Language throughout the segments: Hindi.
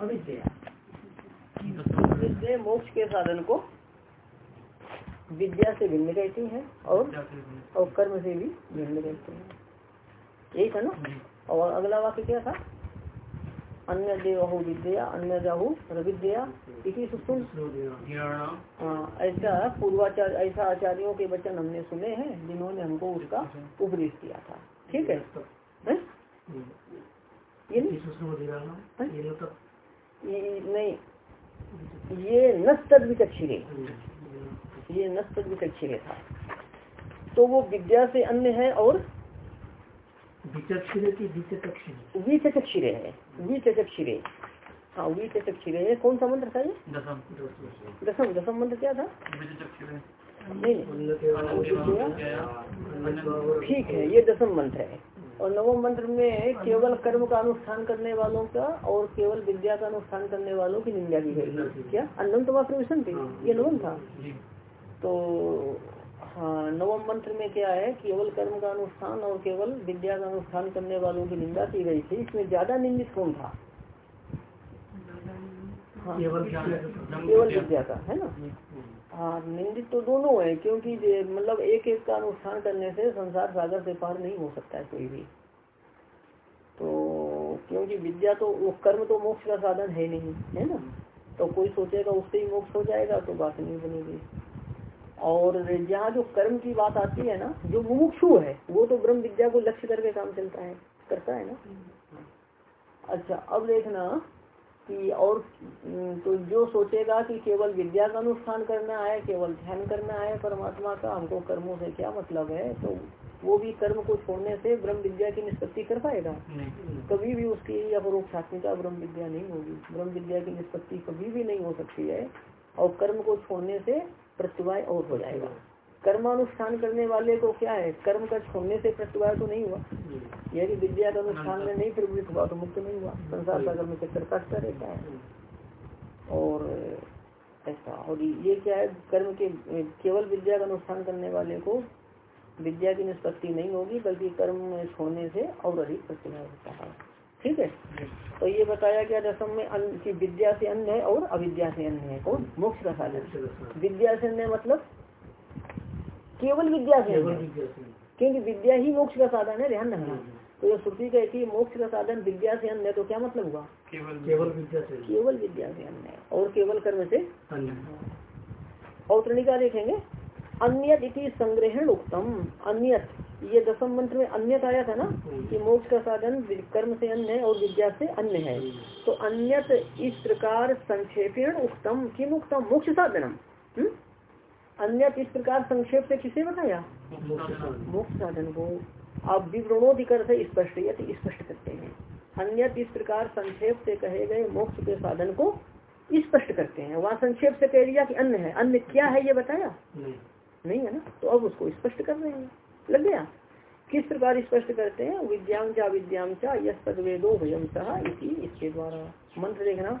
अविद्या। इसलिए मोक्ष के साधन को विद्या से भिन्न कहते हैं और और कर्म से भी भिन्न कहते हैं। यही था ना? और अगला वाक्य क्या था? अन्य देवहु विद्या अन्य जाहु रविद्या। इसी सुन ऐसा पूर्वाचार्य ऐसा आचार्यों के वचन हमने सुने हैं जिन्होंने हमको उसका उपदेश किया था। ठीक है, है? ये नहीं? ये नहीं। ये नस्तद विचक्षिरे ये विचक्षिरे था। तो वो विद्या से अन्य है और विचक्षिरे है। विचक्षिरे हाँ विचक्षिरे है। कौन सा मंत्र था ये? दसम दसम मंत्र क्या था? नहीं। ठीक है ये दसम मंत्र है। और नवम मंत्र में केवल कर्म का अनुष्ठान करने वालों का और केवल विद्या का अनुष्ठान करने वालों की निंदा की गई क्या? अनंत प्रवेशन थी? ये नवम था? तो हाँ नवम मंत्र में क्या है केवल कर्म का अनुष्ठान और केवल विद्या का अनुष्ठान करने वालों की निंदा की गई थी। इसमें ज़्यादा निंदित कौन था? हाँ, केवल विद्या का है ना? हाँ निंदित तो दोनों है क्योंकि मतलब एक एक का अनुष्ठान करने से संसार सागर से पार नहीं हो सकता है कोई भी। तो क्योंकि विद्या तो वो कर्म तो मोक्ष का साधन है नहीं है ना? तो कोई सोचेगा उससे ही मोक्ष हो जाएगा तो बात नहीं बनेगी। और जहाँ जो कर्म की बात आती है ना जो मुमुक्षु है वो तो ब्रह्म विद्या को लक्ष्य करके काम चलता है करता है ना? अच्छा अब देखना कि और तो जो सोचेगा कि केवल विद्या का अनुष्ठान करना है केवल ध्यान करना है परमात्मा का हमको कर्मों से क्या मतलब है? तो वो भी कर्म को छोड़ने से ब्रह्म विद्या की निष्पत्ति कर पाएगा? कभी भी उसकी अपरोक्षात्मिका ब्रह्म विद्या नहीं होगी। ब्रह्म विद्या की निष्पत्ति कभी भी नहीं हो सकती है और कर्म को छोड़ने से प्रत्युवाय और हो जाएगा। कर्मानुष्ठान करने वाले को क्या है? कर्म का छोड़ने से प्रत्युवाय तो नहीं हुआ। यदि विद्या का अनुष्ठान में नहीं प्रवृत्त हुआ तो मुक्त नहीं हुआ। संसार का कर्म चक्कर काटता रहता है। और ऐसा। और ये क्या है? कर्म के केवल विद्या का अनुष्ठान करने वाले को विद्या की निष्पत्ति नहीं होगी बल्कि कर्म छोड़ने से और अधिक प्रत्युवाय होता है। ठीक है? तो ये बताया गया दसम में कि विद्या से अन्य है और अविद्या से अन्य है। कौन? मोक्ष का साधन। विद्या से अन्य मतलब केवल विद्या से क्योंकि विद्या ही मोक्ष का साधन है ध्यान रखना। तो ये श्रुति कहती है मोक्ष का साधन विद्या से अन्य तो क्या मतलब हुआ? केवल विद्या से। केवल विद्या से अन्य। और केवल कर्म से और त्रिका देखेंगे। अन्यत इति संग्रहण उत्तम अन्यत। ये दसम मंत्र में अन्य आया था ना कि मोक्ष का साधन कर्म से अन्य है और विद्या से अन्य है। तो अन्यत इस प्रकार संक्षेपेण उत्तम किम उत्तम मोक्ष साधनम। हम्म? अन्य इस प्रकार संक्षेप से किसे बताया? मोक्ष साधन को। आप विवरणोधिकर से स्पष्ट स्पष्ट करते हैं। अन्य इस प्रकार संक्षेप से कहे गए मोक्ष के साधन को स्पष्ट करते हैं। वहाँ संक्षेप से कह दिया कि अन्य है। अन्य क्या है ये बताया? नहीं, नहीं है ना? तो अब उसको स्पष्ट कर रहे हैं। लग गया? किस प्रकार स्पष्ट करते हैं? विद्यांग चा विद्यांग चा यश पद वेदो भयम सह इसी इसके द्वारा। मंत्र देखना।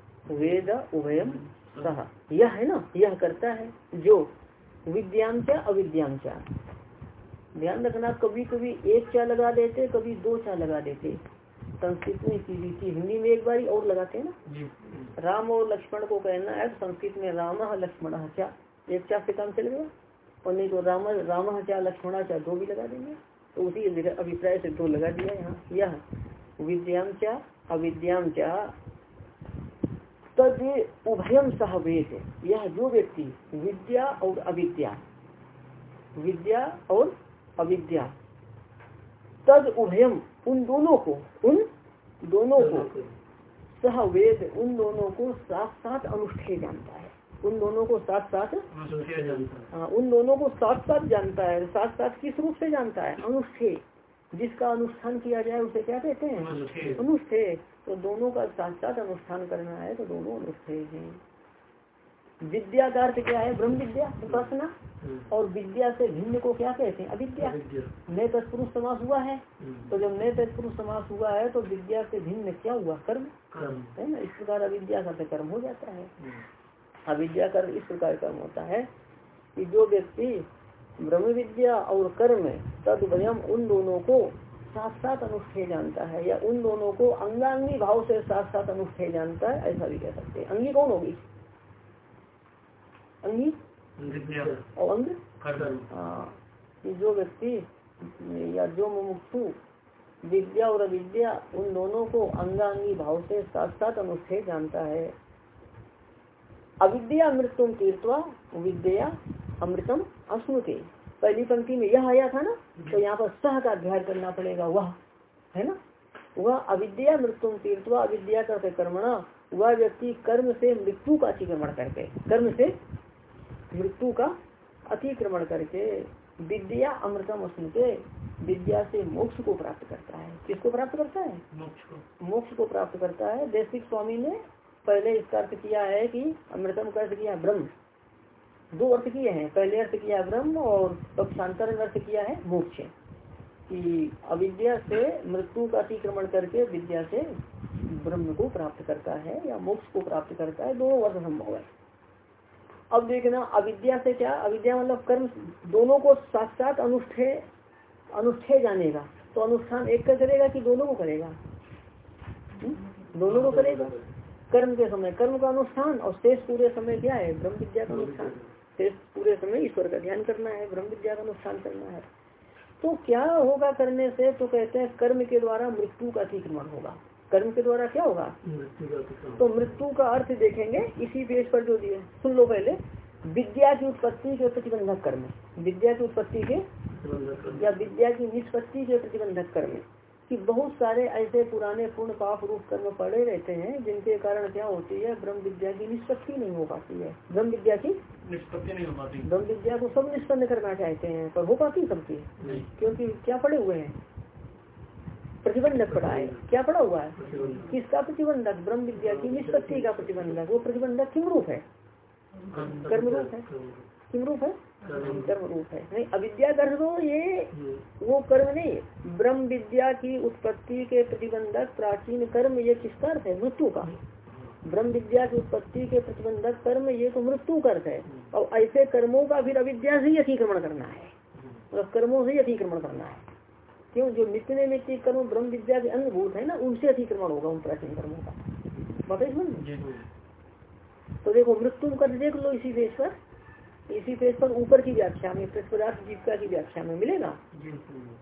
वेद उभयम सह। यह है ना? यह करता है जो विद्यांचा अविद्यांचा ध्यान रखना कभी कभी एक चा लगा देते कभी दो चा लगा देते। संस्कृत में की रीति हिंदी में एक बारी और लगाते हैं ना? राम और लक्ष्मण को कहना है संस्कृत में राम लक्ष्मण चा। एक चा से काम चल गया और नहीं तो राम राम चा लक्ष्मण चा दो भी लगा देंगे। तो उसी अभिप्राय से दो लगा दिया यहाँ। यह अविद्याम चा तद उभयम सह वेद। यह जो व्यक्ति विद्या और अविद्या। विद्या और अविद्या। तद उभयम उन दोनों को उन दोनों को सह वेद उन दोनों को साथ साथ अनुष्ठेय जानता है। उन दोनों को साथ साथ हाँ। उन दोनों को साथ साथ जानता है साथ साथ किस रूप से जानता है? अनुष्ठेय। जिसका अनुष्ठान किया जाए उसे क्या कहते हैं? अनुष्ठे तो दोनों का साथ साथ अनुष्ठान करना है तो दोनों अनुष्ठे हैं। विद्या का अर्थ क्या है? ब्रह्म विद्या उपासना। हम्म। और विद्या से भिन्न को क्या कहते हैं? अविद्या। नए तत्पुरुष समास हुआ है। हम्म। तो जब नए तत्पुरुष समास हुआ है तो विद्या से भिन्न क्या हुआ? कर्म। है ना? इस प्रकार अविद्या का कर्म हो जाता है। हम्म। अविद्या कर्म इस प्रकार कर्म होता है कि जो व्यक्ति ब्रह्म विद्या और कर्म तद वयम उन दोनों को साथ साथ अनुष्ठे जानता है या उन दोनों को अंगांगी भाव से साथ साथ अनुष्ठे जानता है ऐसा भी कह सकते हैं। अंगी कौन होगी? अंगी? और अंग? हाँ जो व्यक्ति या जो मुमुक्षु विद्या और अविद्या उन दोनों को अंगांगी भाव से साथ साथ अनुष्ठे जानता है। अविद्या मृत्युम तीर्थवा विद्या अमृतम अश्नुते पहली पंक्ति में यह आया था ना तो यहाँ पर सह का अध्ययन करना पड़ेगा वह है ना? वह अविद्या मृत्युम तीर्थवा अविद्या करते कर्मणा वह व्यक्ति कर्म से मृत्यु का अतिक्रमण करके कर्म से मृत्यु का अतिक्रमण करके विद्या अमृतम के विद्या से मोक्ष को प्राप्त करता है। किसको प्राप्त करता है? मोक्ष को। मोक्ष को प्राप्त करता है। देशिक स्वामी ने पहले इसका अर्थ किया है कि अमृतम का अर्थ किया ब्रह्म। दो अर्थ किए हैं। पहले अर्थ किया ब्रह्म और पक्षांतर अर्थ किया है मोक्ष। कि अविद्या से मृत्यु का अतिक्रमण करके विद्या से ब्रह्म को प्राप्त करता है या मोक्ष को प्राप्त करता है, दोनों अर्थ संभव है। अब देखना, अविद्या से क्या? अविद्या मतलब कर्म, दोनों को साथ साथ अनुष्ठे अनुष्ठे जानेगा। तो अनुष्ठान एक का करेगा कि दोनों को करेगा? हुँ? दोनों को करेगा। कर्म के समय, कर्म का अनुष्ठान और शेष पूरे समय क्या है? ब्रह्म विद्या का अनुष्ठान। शेष पूरे समय ईश्वर का ध्यान करना है ब्रह्म विद्या का अनुष्ठान करना है। तो क्या होगा करने से? तो कहते हैं कर्म के द्वारा मृत्यु का अतिक्रमण होगा। कर्म के द्वारा क्या होगा? तो मृत्यु का अर्थ देखेंगे इसी पेज पर जो दिए। सुन लो पहले। विद्या की उत्पत्ति के प्रतिबंधक कर्म। विद्या की उत्पत्ति के या विद्या की निष्पत्ति के प्रतिबंधक कर्म। कि बहुत सारे ऐसे पुराने पूर्ण पाप रूप कर्म पड़े रहते हैं जिनके कारण क्या होती है ब्रह्म विद्या की निष्पत्ति नहीं हो पाती है। ब्रह्म विद्या की निष्पत्ति नहीं हो पाती। ब्रह्म विद्या को सब निष्पन्न करना चाहते हैं पर हो पाती सबकी। क्योंकि क्या पड़े हुए हैं? प्रतिबंधक पड़ा है। क्या पड़ा हुआ है? किसका प्रतिबंधक? ब्रह्म विद्या की निष्पत्ति का प्रतिबंधक। वो प्रतिबंधक किम रूप है? कर्म रूप है। किम रूप है? कर्म रूप है। नहीं अविद्या कर्म ये वो कर्म नहीं ब्रह्म विद्या की उत्पत्ति के प्रतिबंधक प्राचीन कर्म ये किसका अर्थ है? मृत्यु का। ब्रह्म विद्या की उत्पत्ति के प्रतिबंधक कर्म ये तो मृत्यु कर्त है। और ऐसे कर्मों का फिर अविद्या से ही अतिक्रमण करना है। मतलब कर्मों से ही अतिक्रमण करना है। क्यों? जो नित्य नित्य कर्म ब्रह्म विद्या के अंगभूत है ना उनसे अतिक्रमण होगा उन प्राचीन कर्मों का। बताइए तो देखो मृत्यु कर देख लो इसी देश पर इसी पेज पर ऊपर की व्याख्या में पदार्थ जीविका की व्याख्या में मिलेगा।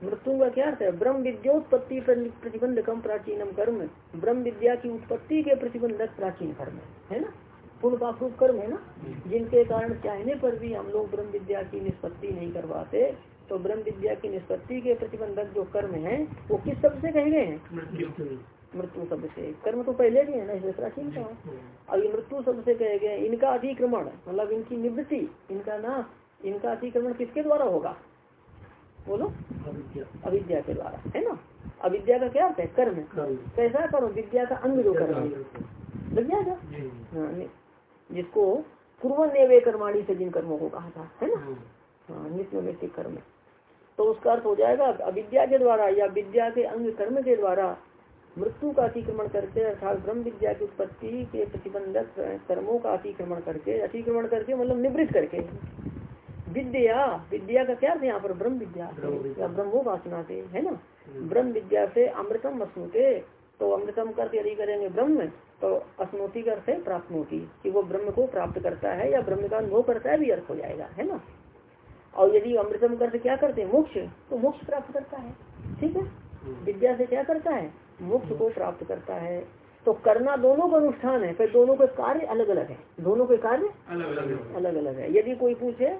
मृत्यु का क्या अर्थ है? ब्रह्म विद्योत्पत्ति प्रतिबंध कम प्राचीनम कर्म। ब्रह्म विद्या की उत्पत्ति के प्रतिबंधक प्राचीन कर्म है ना? पूर्ण पाप कर्म है ना? जिनके कारण चाहने पर भी हम लोग ब्रह्म विद्या की निष्पत्ति नहीं करवाते। तो ब्रह्म विद्या की निष्पत्ति के प्रतिबंधक जो कर्म है वो किस शब्द से कहे गए हैं? मृत्यु शब्द से। कर्म तो पहले भी है ना इसे प्राचीन का अब ये मृत्यु शब्द से कहे गए इनका अतिक्रमण मतलब इनकी निवृत्ति इनका ना इनका अतिक्रमण किसके द्वारा होगा? बोलो। अविद्या। के द्वारा है ना? अविद्या का क्या अर्थ है? कर्म। कैसा करो विद्या का अंग जो कर्म लग जाएगा हाँ, जिसको पूर्व ने कर्माणी से जिन कर्मों को कहा था है ना? हाँ, हाँ नित्य नैतिक कर्म। तो उसका अर्थ हो जाएगा अविद्या के द्वारा या विद्या के अंग कर्म के द्वारा मृत्यु का अतिक्रमण करके अर्थात ब्रह्म विद्या की उत्पत्ति के प्रतिबंधक कर्मों का अतिक्रमण करके अतिक्रमण करके मतलब निवृत्त करके। विद्या विद्या का क्या यहाँ पर? ब्रह्म विद्या या ब्रह्मोपासना से है ना? ब्रह्म विद्या से अमृतम अश्नुते तो अमृतम करके यदि करेंगे ब्रह्म तो अस्नोति का अर्थ है प्राप्त होती कि वो ब्रह्म को प्राप्त करता है या ब्रह्म का अनुभव करता है भी अर्थ हो जाएगा है ना? और यदि अमृतम कर क्या करते हैं? मोक्ष तो मोक्ष प्राप्त करता है ठीक है? हम्म। विद्या से क्या करता है? मोक्ष को प्राप्त करता है। तो करना दोनों का अनुष्ठान है फिर दोनों के कार्य अलग अलग है। दोनों के कार्य अलग अलग अलग है। यदि कोई पूछे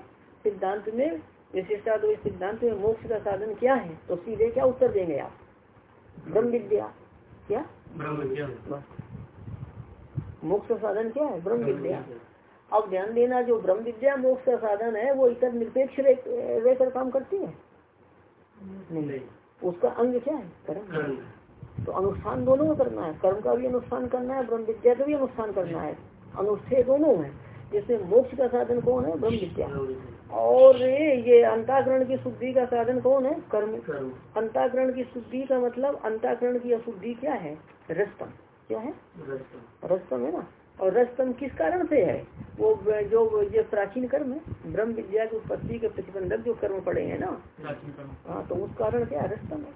सिद्धांत में विशेषता तो इस सिद्धांत में मोक्ष का साधन क्या है? तो सीधे क्या उत्तर देंगे आप? ब्रह्म विद्या। क्या? मोक्ष का साधन क्या है? ब्रह्म विद्या। अब ध्यान देना जो ब्रह्म विद्या मोक्ष का साधन है वो इतर निरपेक्ष रहकर काम करती है? नहीं। उसका अंग क्या है? कर्म। तो अनुष्ठान दोनों में करना है। कर्म का भी अनुष्ठान करना है ब्रह्म विद्या का भी अनुष्ठान करना है। अनुष्ठेय दोनों है जैसे मोक्ष का साधन कौन है? ब्रह्म विद्या। और ये अंताकरण की शुद्धि का साधन कौन है? कर्म। अंताकरण की शुद्धि का मतलब अंताकरण की अशुद्धि क्या है? रस्तम। क्या है? रस्तम है ना? और रस्तम किस कारण से है? वो जो ये प्राचीन कर्म है ब्रह्म विद्या की उत्पत्ति के प्रतिबंधक जो कर्म पड़े हैं ना? हाँ तो उस कारण क्या है? रस्तम है।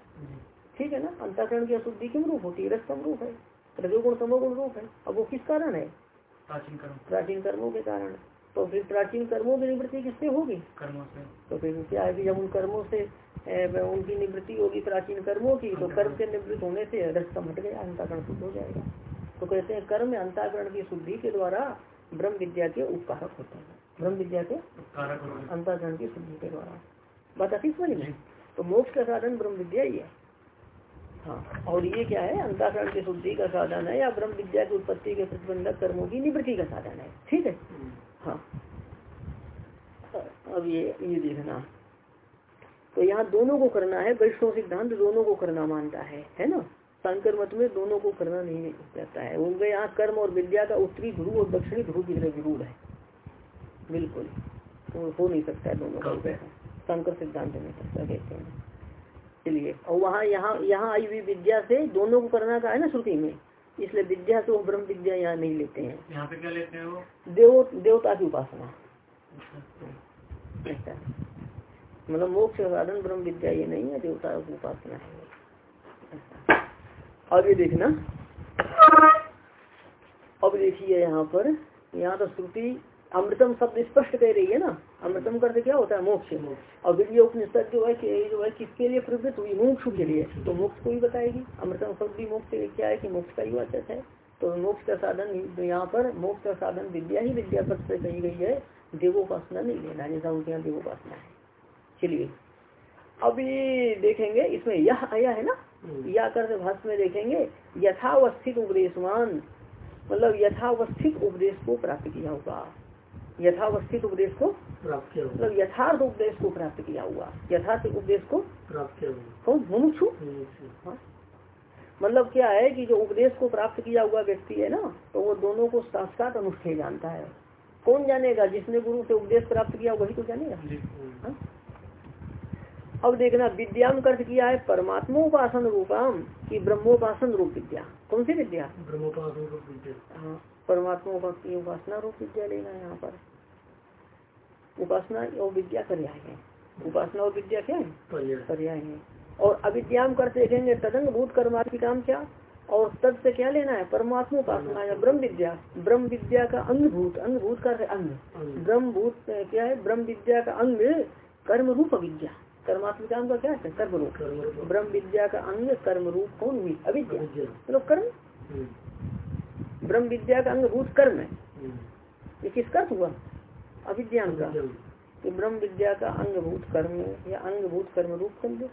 ठीक है ना? अंताकरण की अशुद्धि किम रूप होती है? रस्तम रूप है। रजोगुण तमोगुण रूप है। अब वो किस कारण है? प्राचीन कर्म प्राचीन कर्मों के कारण। तो फिर प्राचीन कर्मों की निवृत्ति किससे होगी? कर्मों से। तो फिर क्या है कि जब उन कर्मों से उनकी निवृत्ति होगी प्राचीन कर्मों की तो कर्म के निवृत्त होने से रस्तम हट गया अंताकरण शुद्ध हो जाएगा। तो कहते हैं कर्म अंताकरण की शुद्धि के द्वारा ब्रह्म विद्या के उपकारक होते हैं। ब्रह्म विद्या के अंताकरण की शुद्धि के द्वारा। बात समझ में तो मोक्ष का साधन ब्रह्म विद्या ही है। हाँ। और ये क्या है? अंताकरण की शुद्धि का साधन है या ब्रह्म विद्या की उत्पत्ति के प्रतिबंधक कर्मों की निवृत्ति का साधन है? ठीक है? हाँ। अब ये ये देखना। तो यहाँ दोनों को करना है वैष्णव सिद्धांत दोनों को करना मानता है है ना? शंकर मत में दोनों को करना नहीं जाता है। उनके यहाँ कर्म और विद्या का उत्तरी ध्रुव और दक्षिणी ध्रुव की तरह विरूढ़ है। बिल्कुल। तो हो नहीं सकता है दोनों का शंकर सिद्धांत में सकता कहते हैं। चलिए और वहाँ यहाँ यहाँ आई हुई विद्या से दोनों को करना का है ना श्रुति में। इसलिए विद्या से वो ब्रह्म विद्या यहाँ नहीं लेते हैं। यहाँ पे क्या लेते हैं वो? देव देवता की उपासना मतलब मोक्ष साधन ब्रह्म विद्या ये नहीं है देवता की उपासना है। आगे देखना। अब देखिए यहाँ पर यहाँ तो श्रुति अमृतम शब्द स्पष्ट कह रही है ना? अमृतम करते क्या होता है? मोक्ष। और विद्य उपनिषद जो है जो है किसके लिए प्रवृत्त हुई मोक्ष के लिए। तो मोक्ष को ही बताएगी। अमृतम शब्द भी मोक्ष के लिए क्या है कि मोक्ष का ही वाचक है। तो मोक्ष का साधन यहाँ पर मोक्ष का साधन विद्या ही विद्या पद से कही गई है। देवोपासना नहीं लेना जैसा उनके यहाँ देवोपासना है। चलिए। अभी देखेंगे इसमें यह आया है ना? हम्म। या कर भाष में देखेंगे यथावस्थित उपदेशमान मतलब यथावस्थित उपदेश को प्राप्त किया होगा। यथावस्थित उपदेश को प्राप्त किया मतलब यथार्थ उपदेश को प्राप्त किया हुआ। यथार्थ उपदेश को प्राप्त किया कौन? मुमुक्षु हाँ। मतलब क्या है कि जो उपदेश को प्राप्त किया हुआ व्यक्ति है ना तो वो दोनों को साथ साथ अनुष्ठेय जानता है। कौन जानेगा? जिसने गुरु से उपदेश प्राप्त किया वही तो जानेगा? अब देखना विद्याम अर्थ किया है परमात्मा उपासन रूपाम की ब्रह्मोपासन रूप विद्या। कौन सी विद्या? ब्रह्मोपासन रूप विद्या। हाँ परमात्मा की उपासना रूप विद्या लेना यहाँ पर। उपासना और विद्या पर्याय है। उपासना और विद्या क्या है? पर्याय। है। और अविद्याम कर देखेंगे तदंग भूत कर्मार्थी काम क्या? और तद से क्या लेना है? परमात्मा उपासना या ब्रह्म विद्या। ब्रह्म विद्या का अंग भूत अंग भूत का अंग। ब्रह्म भूत क्या है? ब्रह्म विद्या का अंग कर्म रूप अविद्या कर्मात्म काम का क्या है? कर्म रूप ब्रह्म विद्या का अंग कर्म रूप कौन हुई अविद्या। मतलब कर्म। ब्रह्म विद्या का अंग भूत कर्म है। ये किसका हुआ? अविद्या का। तो ब्रह्म विद्या का अंग भूत कर्म या अंग भूत कर्म रूप कर लो।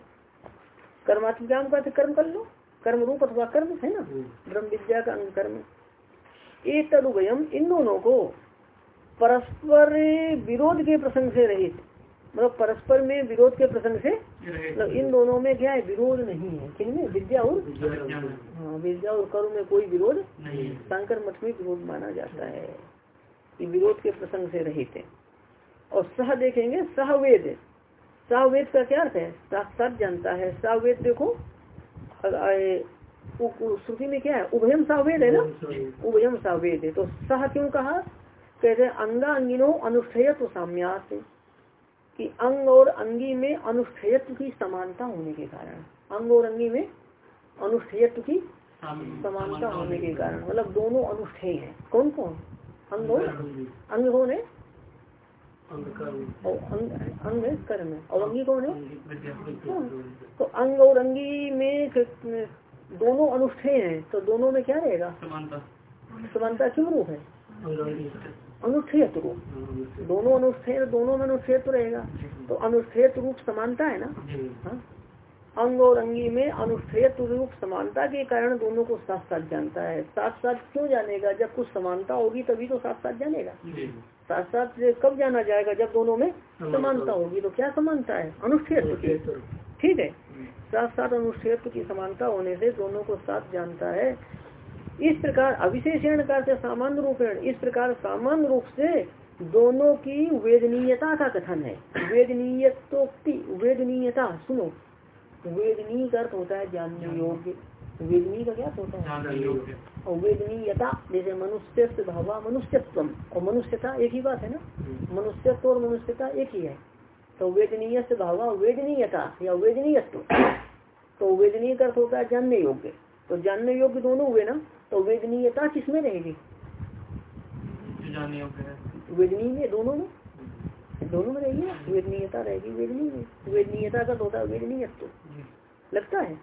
कर्मात्म का कर्म कर लो। कर्म रूप अथवा कर्म है ना? ब्रह्म विद्या का अंग कर्म एक तदुभयम इन दोनों को परस्पर विरोध के प्रसंग से रहित मतलब परस्पर में विरोध के प्रसंग से मतलब इन दोनों में क्या है विरोध नहीं है किनमें विद्या और हाँ। विद्या और कर्म में कोई विरोध शंकर मठ में विरोध माना जाता है कि विरोध के प्रसंग से रहित है। और सह देखेंगे सहवेद। सहवेद का क्या अर्थ है? साक्षात जानता है। सहवेद देखो श्रुति में क्या है? उभयम सावेद है ना? उभयम सावेद है। तो सह क्यों कहा? कहते हैं अंगा अंगिनो अनुष्ठेय तो साम्यात। कि अंग और अंगी में अनुष्ठेयत्व की समानता होने के कारण। अंग और अंगी में अनुष्ठेयत्व की समानता होने के कारण। मतलब दोनों अनुष्ठेय हैं। कौन कौन अंग और अंग कौन है? और अंग अंग कर्म है। और अंगी कौन है? तो अंग और अंगी में दोनों अनुष्ठेय हैं तो दोनों में क्या रहेगा? समानता। समानता क्यों रूप है। अनुच्छेद रूप। दोनों अनुच्छेद दोनों में अनुच्छेद रहेगा। तो अनुच्छेद रूप समानता है ना? हाँ? अंग और अंगी में अनुच्छेद रूप समानता के कारण दोनों को साथ साथ जानता है। साथ साथ क्यों जानेगा? जब कुछ समानता होगी तभी तो साथ साथ जानेगा साथ साथ कब जाना जाएगा? जब दोनों में समानता होगी। तो क्या समानता है? अनुच्छेद ठीक है? साथ साथ अनुच्छेद की समानता होने से दोनों को साथ जानता है। इस प्रकार अविशेषण का सामान्य रूपेण इस प्रकार सामान्य रूप से दोनों की वेदनीयता का कथन है। वेदनीयतोक्ति वेदनीयता सुनो। वेदनीय का अर्थ होता है जानने योग्य। वेदनीय का क्या होता है? और वेदनीयता जैसे मनुष्य भावा मनुष्यत्व और मनुष्यता एक ही बात है ना? मनुष्यत्व और मनुष्यता एक ही है। तो वेदनीय भावा वेदनीयता या वेदनीयत्व। तो वेदनीय का अर्थ होता है जानने योग्य। तो जानने योग्य दोनों हुए ना? तो वेदनीयता किसमें रहेगी? वेदनीय में दोनों में? दोनों में रहेगी ना? वेदनीयता रहेगी वेदनीय में वेदनीयता का तो होता है? वेदनीयत्व लगता है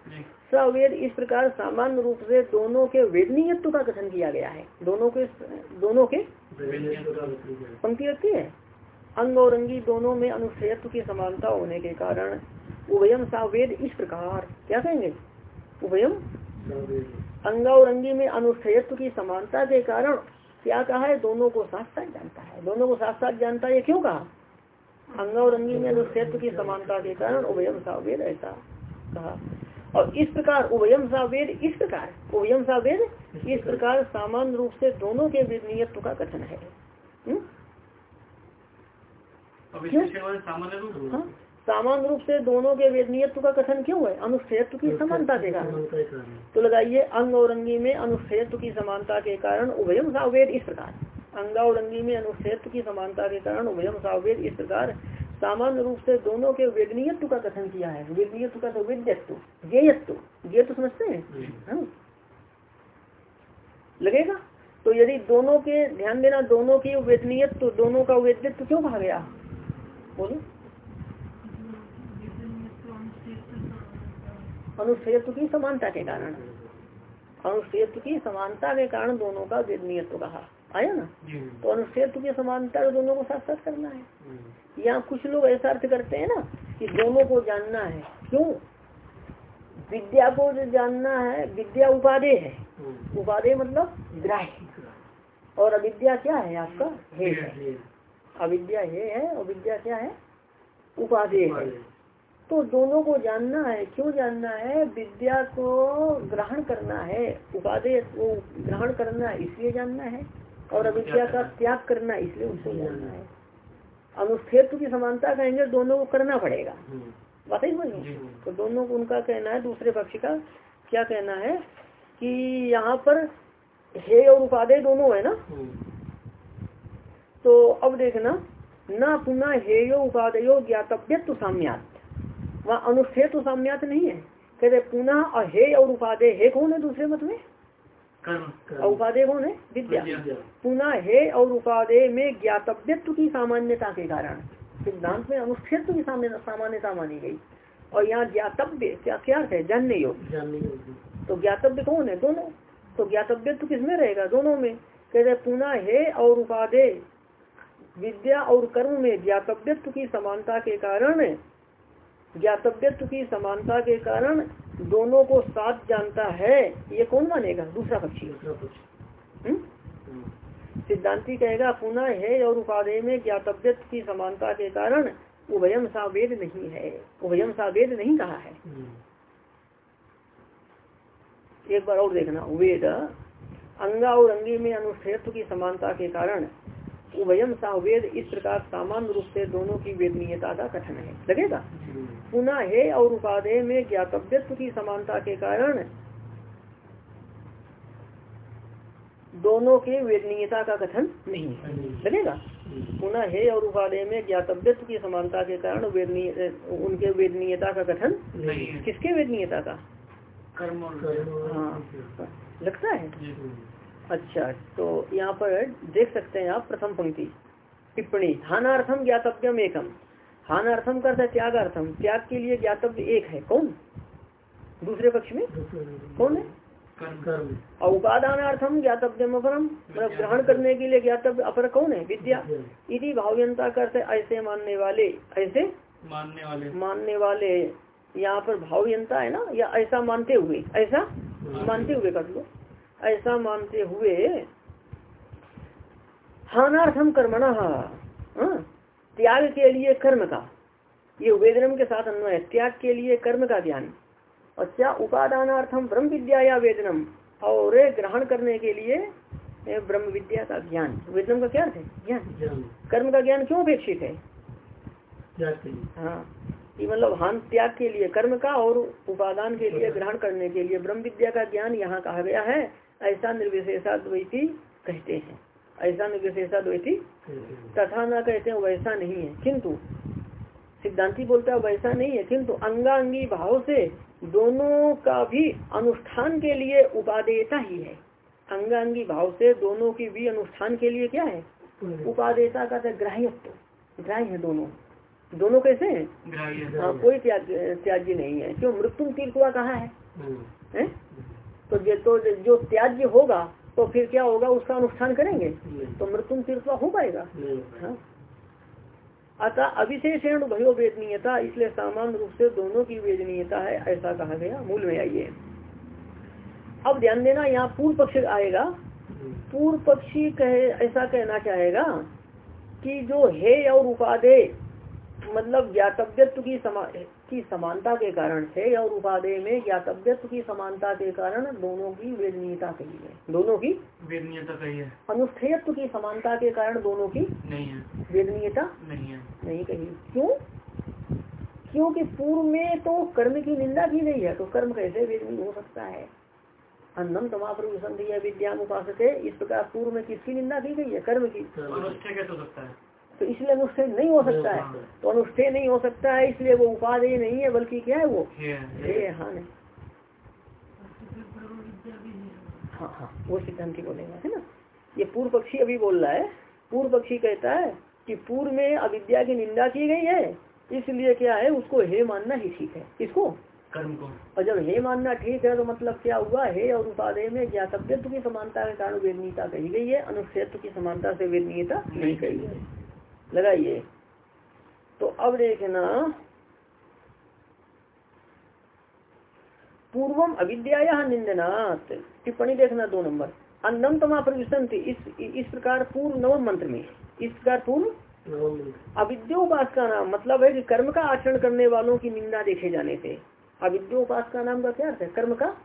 सवेद इस प्रकार सामान्य रूप से दोनों के वेदनीयत्व का कथन किया गया है दोनों के दोनों के पंक्ति रखती है? अंग और अंगी दोनों में अनुश्रयत्व की समानता होने के कारण उभयम सावेद इस प्रकार। क्या कहेंगे? उभयम अंग और अंगी में अनुश्रयत्व की समानता के कारण क्या कहा है? दोनों को साथ साथ जानता है। दोनों को साथ साथ जानता है क्यों कहा? अंग और अंगी में अनुश्रयत्व की समानता के कारण उभयम सावेद ऐसा कहा। और इस प्रकार उभयम सावेद इस प्रकार उभयम सावेद इस प्रकार सामान्य रूप से दोनों के वेदनीयत्व का कथन है। हम्म? सामान्य रूप हाँ? सामान्य रूप से दोनों के वेदनीयत्व का कथन क्यों है? अनुच्छेदत्व की समानता के कारण। तो लगाइए अंग और अंगी में अनुच्छेदत्व की समानता के कारण उभयम सावेद इस प्रकार। अंग और अंगी में अनुच्छेदत्व की समानता के कारण उभयम सावेद इस प्रकार। सामान्य रूप से दोनों के वेदनीयत्व का कथन किया है। वेदनीयत्व का तो वेद्यत्व ज्ञेयत्व। ज्ञेय तो समझते हैं? हाँ? लगेगा? तो यदि दोनों के ध्यान देना दोनों की वेदनीयत्व दोनों का वेद्यत्व क्यों कहा गया? बोलो। अनुच्छेदत्व की समानता के कारण। अनुच्छेदत्व की समानता के कारण दोनों का वेदनीयत्व कहा। आया ना? तो अनुच्छेदत्व की समानता तो दोनों को साथ साथ करना है। यहाँ कुछ लोग ऐसा अर्थ करते हैं ना कि दोनों को जानना है। क्यों? विद्या को जो जानना है विद्या उपादेय है। उपादेय मतलब ग्राह्य। और अविद्या क्या है आपका? हे। है। अविद्या हे है और विद्या क्या है? उपादेय है। तो दोनों को जानना है। क्यों जानना है? विद्या को ग्रहण करना है। उपाधेय को ग्रहण करना इसलिए जानना है और अविद्या का त्याग करना इसलिए उसको जानना है। अनुच्छेद की समानता कहेंगे दोनों को करना पड़ेगा। बात ही जी। तो दोनों को उनका कहना है दूसरे पक्ष का क्या कहना है कि यहाँ पर हे और उपादेय दोनों है ना? तो अब देखना न पुनः हेयो उपाधेयो ज्ञातव्य तो साम्यात। वहाँ अनुच्छेद तो साम्यात नहीं है। कहते पुनः और हे और उपादेय हे कौन है दूसरे मत में? उपादेय कौन है? विद्या। पुनः हे और उपादेय में ज्ञातव्यत्व की सामान्यता के कारण। सिद्धांत में अनुच्छेद की सामान्यता मानी गई। और यहाँ ज्ञातव्य क्या क्या है? जानने योग तो ज्ञातव्य कौन है? दोनों। तो ज्ञातव्य तो किसमें रहेगा? दोनों में। कहते पुनः हे और उपादेय। विद्या और कर्म में ज्ञातव्यत्व की समानता के कारण ज्ञातव्यत्व की समानता के कारण दोनों को साथ जानता है ये कौन मानेगा? दूसरा पक्षी हम्म? सिद्धांति कहेगा पुनः है और उपाधेय में ज्ञातव्यत्व की समानता के कारण उभयम सावेद नहीं है। उभयम सावेद नहीं कहा है। एक बार और देखना वेद अंगा और अंगी में अनुच्छेद की समानता के कारण उभयम सावेद इस प्रकार सामान्य रूप से दोनों की वेदनीयता का कथन है। लगेगा? पुनः है और उपादेय में ज्ञातव्यत्व की समानता के कारण दोनों के वेदनीयता का कथन नहीं है। लगेगा? पुनः है और उपादेय में ज्ञातव्यत्व की समानता के कारण वेदनीय उनके वेदनीयता का कथन नहीं किसके वेदनीयता का? कर्म हाँ। लगता है? अच्छा तो यहाँ पर देख सकते हैं आप प्रथम पंक्ति। टिप्पणी हानार्थम ज्ञातव्यम एकम। हानार्थम करता है त्यागार्थम त्याग के लिए ज्ञातव्य एक है। कौन? दूसरे पक्ष में? कौन है? कर्म। और उपादानार्थम ज्ञातव्यम अपरम मतलब ग्रहण करने के लिए ज्ञातव्य अपर कौन है? विद्या। यदि भावयंता करते ऐसे मानने वाले। ऐसे? मानने वाले। मानने वाले। यहाँ पर भावयंता है ना? या ऐसा मानते हुए? ऐसा? मानते हुए कर लो। ऐसा मानते हुए हानार्थम कर्मणा हाँ, त्याग के लिए कर्म का। ये वेदनम के साथ अन्वय है त्याग के लिए कर्म का ज्ञान। और क्या उपादानार्थम ब्रह्म विद्या या वेदनम और ग्रहण करने के लिए ब्रह्म विद्या का ज्ञान। वेदनम का क्या अर्थ है? ज्ञान। कर्म का ज्ञान क्यों अपेक्षित है? हाँ ये मतलब हान त्याग के लिए कर्म का और उपादान के लिए ग्रहण करने के लिए ब्रह्म विद्या का ज्ञान यहाँ कहा गया है। ऐसा निर्विशेषाद्वैती कहते हैं। ऐसा निर्विशेषाद्वैती तथा न कहते हैं वैसा नहीं है। किंतु सिद्धांति बोलता है वैसा नहीं है किंतु अंगांगी भाव से दोनों का भी अनुष्ठान के लिए उपादेयता ही है। अंगांगी भाव से दोनों की भी अनुष्ठान के लिए क्या है? उपादेयता का तो ग्राह्यत्व। ग्राह्य है दोनों। दोनों कैसे हैं? हाँ। कोई त्याग त्याज्य नहीं है। क्यों? मृत्यु तीर्थुआ कहा है? हैं? तो तो जो त्याज्य होगा तो फिर क्या होगा उसका अनुष्ठान करेंगे? तो मृत्यु तीर्थुआ हो पाएगा। हाँ अतः अविशेषण भयो वेदनीयता इसलिए सामान्य रूप से दोनों की वेदनीयता है ऐसा कहा गया मूल में आइए। अब ध्यान देना यहाँ पूर्व पक्ष आएगा। हम्म। पूर्व पक्षी कहे ऐसा कहना चाहेगा कि जो हे और उपाधे मतलब ज्ञातव्यत्व की समा की समानता के कारण हे और उपादेय में ज्ञातव्यत्व की समानता के कारण दोनों की वेदनीयता कही है। दोनों की वेदनीयता कही है। अनुष्ठेयत्व की समानता के कारण दोनों की नहीं है। वेदनीयता नहीं है। नहीं कही। क्यों? क्योंकि पूर्व में तो कर्म की निंदा की गई है तो कर्म कैसे वेदनीय हो सकता है? अन्नम तमाप्रु संधि विद्या उपासक इस प्रकार पूर्व में किसकी निंदा की गई है? कर्म की। कैसे हो सकता है? तो इसलिए अनुष्ठेय नहीं हो सकता है। तो अनुष्ठेय नहीं हो सकता है इसलिए वो उपाधेय नहीं है बल्कि क्या है वो? हे। है। हे हाँ नहीं। हाँ हाँ वो सिद्धांति बोलेगा है ना? ये पूर्व पक्षी अभी बोल रहा है पूर्व पक्षी कहता है कि पूर्व में अविद्या की निंदा की गई है इसलिए क्या है उसको हे मानना ही ठीक है। किसको? कर्म को। और जब हे मानना ठीक है तो मतलब क्या हुआ? हे और उपाधेय में ज्ञातव्यत्व की समानता के कारण वेदनीयता कही गई है अनुच्छेद की समानता से वेदनीयता नहीं कही है लगाइए। तो अब देखना पूर्वम अविद्या निंदनात्। टिप्पणी देखना दो नंबर। अन्नम तमा प्रविशंति इस इस प्रकार पूर्व नवम मंत्र में। इस प्रकार पूर्व अविद्योपास का नाम मतलब है कि कर्म का आचरण करने वालों की निंदा देखे जाने से। अविद्योपास का नाम का क्या अर्थ है? कर्म का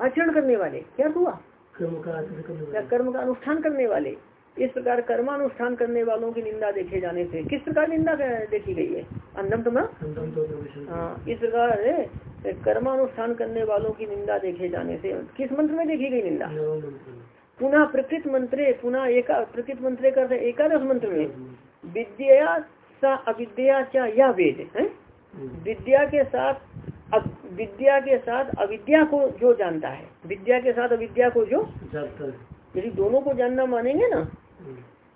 आचरण करने वाले। क्या हुआ? कर्म का आचरण करने या वाले। कर्म का अनुष्ठान करने वाले। इस प्रकार कर्मानुष्ठान करने वालों की निंदा देखे जाने से किस प्रकार निंदा देखी गई है अन्नम तमा तो प्रविशन्ति। हाँ इस प्रकार है, कर्मानुष्ठान करने वालों की निंदा देखे जाने से किस मंत्र में देखी गई निंदा। पुनः प्रकृत मंत्रे पुनः एका प्रकृत मंत्रे कर एकादश मंत्र में विद्या सा अविद्या चा यह वेद है हम्म। विद्या के साथ अब विद्या के साथ अविद्या को जो जानता है विद्या के साथ अविद्या को जो जानता है यदि दोनों को जानना मानेंगे ना।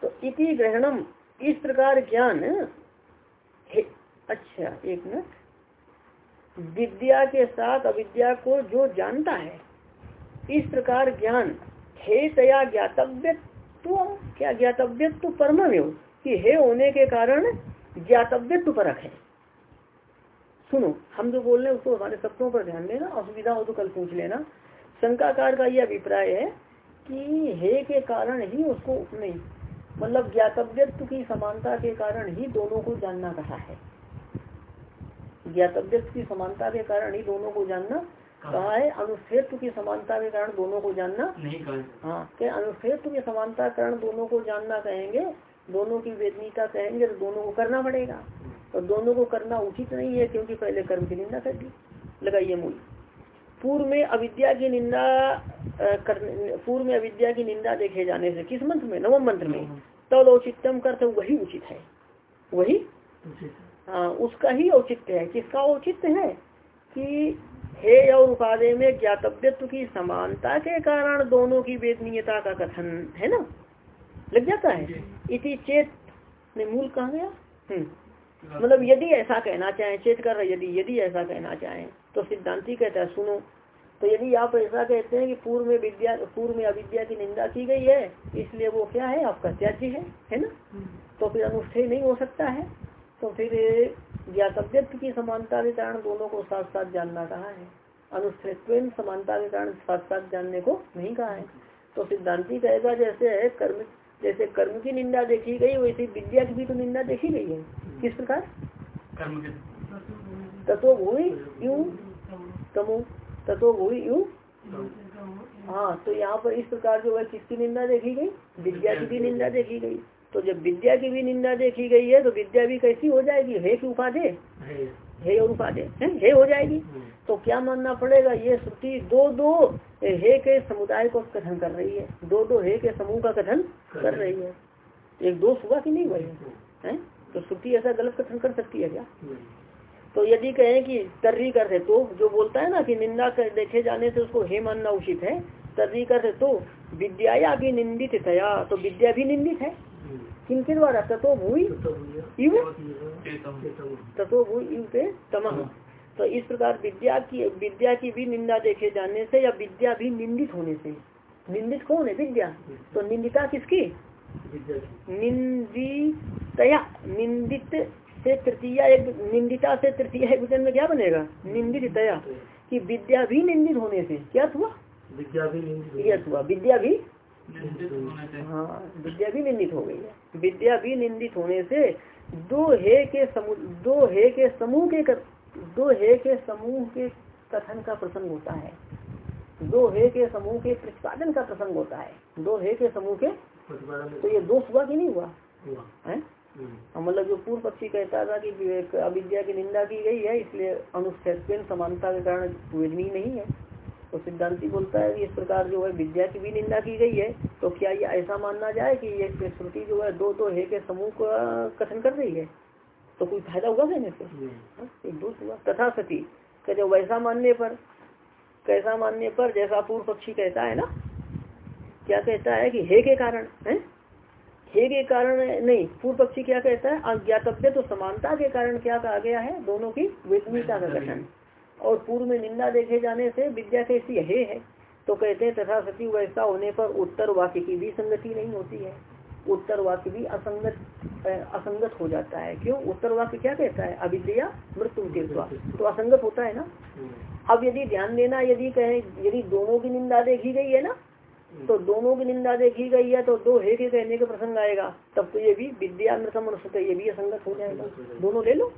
तो इति ग्रहणम, इस प्रकार ज्ञान अच्छा एक मिनट। विद्या के साथ अविद्या को जो जानता है, इस प्रकार ज्ञान, हे तया ज्ञातव्यत्व क्या ज्ञातव्यत्व परमव्यो कि हे होने के कारण ज्ञातव्यत्व परक है। सुनो, हम जो बोल रहे हैं उसको हमारे शब्दों पर ध्यान देना, असुविधा हो तो कल पूछ लेना। शंकाकार का यह अभिप्राय है कि हे के कारण ही उसको नहीं मतलब ज्ञातव्यत्व की समानता के कारण ही दोनों को जानना कहा है। ज्ञातव्यत्व की समानता के कारण ही दोनों को जानना कहा। है। अनुच्छेद की समानता के कारण दोनों को जानना नहीं कहा। हाँ क्या अनुच्छेद की समानता के कारण दोनों को जानना कहेंगे दोनों की वेदनीता कहेंगे तो दोनों को करना पड़ेगा। और दोनों को करना उचित नहीं है क्योंकि पहले कर्म की निंदा कर दी लगाइए मूल। पूर्व में अविद्या की निंदा करने पूर्व में अविद्या की निंदा देखे जाने से किस मंत्र में? नवम मंत्र में। तद औचित्यम करते वही उचित है। वही? हाँ। उसका ही औचित्य है। किसका औचित्य है? कि हे और उपाधे में ज्ञातव्यत्व की समानता के कारण दोनों की वेदनीयता का कथन है ना? लग जाता है? इति चेत ने मूल कहा गया? हम्म। मतलब यदि ऐसा कहना चाहे चेत कर यदि यदि ऐसा कहना चाहें तो सिद्धांति कहता है सुनो। तो यदि आप ऐसा कहते हैं कि पूर्व में विद्या पूर्व में अविद्या की निंदा की गई है इसलिए वो क्या है? आपका त्याज्य है है ना? तो फिर अनुष्ठेय नहीं हो सकता है। तो फिर ज्ञातव्यत्व की समानता के कारण दोनों को साथ साथ जानना कहा है? अनुष्ठेय समानता के कारण साथ साथ जानने को नहीं कहा है। तो सिद्धांति कहेगा जैसे है कर्म जैसे कर्म की निंदा देखी गई वैसे विद्या की भी तो निंदा देखी गई है। किस प्रकार? कर्म भूमि क्यों तमो ततो यू। हाँ तो यहाँ पर इस प्रकार जो है किसकी निंदा देखी गई? विद्या की भी निंदा देखी गई। तो जब विद्या की भी निंदा देखी गई है तो विद्या भी कैसी हो जाएगी? हे की उपाधे। हे। और उपाधे है? हे हो जाएगी। तो क्या मानना पड़ेगा? ये श्रुति दो दो हे के समुदाय को कथन कर रही है। दो दो हे के समूह का कथन कर रही है। एक दोष हुआ कि नहीं हुआ है? तो श्रुति ऐसा गलत कथन कर सकती है क्या? तो यदि कहें कि तर्री कर तो जो बोलता है ना कि निंदा कर देखे जाने से उसको हे मानना उचित है। तर्री कर तो विद्या भी निंदित थया तो विद्या भी निंदित है? किनके द्वारा? ततो भूई इव? ततो भूई इव पे तमह तो इस प्रकार विद्या की विद्या की भी निंदा देखे जाने से या विद्या भी निंदित होने से। निंदित कौन है विद्या? तो निंदिता किसकी? निंदितया निंदित से तृतीया एक निंदिता से तृतीया एक वचन में क्या बनेगा? निंदितया कि विद्या भी निंदित होने से क्या हुआ? विद्या भी यह हुआ। विद्या भी निंदित हाँ विद्या भी निंदित हो गई है। विद्या भी निंदित होने से दो हे के समूह दो हे के समूह के कर, दो हे के समूह के कथन का प्रसंग होता है। दो हे के समूह के प्रतिपादन का प्रसंग होता है। दो हे के समूह के प्रतिपादन। तो ये दोष हुआ कि नहीं हुआ। हाँ, मतलब जो पूर्व पक्षी कहता था कि विवेक अविद्या की निंदा की गई है इसलिए अनुच्छेद समानता के कारण वेदनीय नहीं है। तो सिद्धांति बोलता है कि इस प्रकार जो है विद्या की भी निंदा की गई है तो क्या ये ऐसा मानना जाए कि ये श्रुति जो है दो दो हे के समूह का कथन कर रही है? तो कोई फ़ायदा हुआ कहने से? हाँ, एक दोष हुआ। तथा सती कि जो वैसा मानने पर कैसा मानने पर जैसा पूर्व पक्षी कहता है ना क्या कहता है कि हे के कारण है? हे के कारण नहीं, पूर्व पक्षी क्या कहता है? अज्ञातव्य तो समानता के कारण क्या कहा गया है? दोनों की वेदनीयता का कथन और पूर्व में निंदा देखे जाने से विद्या कैसी हे है तो कहते हैं तथा सती वैसा होने पर उत्तर वाक्य की भी संगति नहीं होती है। उत्तर वाक्य भी असंगत असंगत हो जाता है। क्यों? उत्तर वाक्य क्या कहता है? अविद्या मृत्यु तीर्थवा तो असंगत होता है ना? अब यदि ध्यान देना, यदि कहें, यदि दोनों की निंदा देखी गई है ना तो दोनों की निंदा देखी गई है तो दो हे के कहने का प्रसंग आएगा? तब तो ये भी विद्या मृतम अनुसत ये भी असंगत हो जाएगा। दोनों ले लो।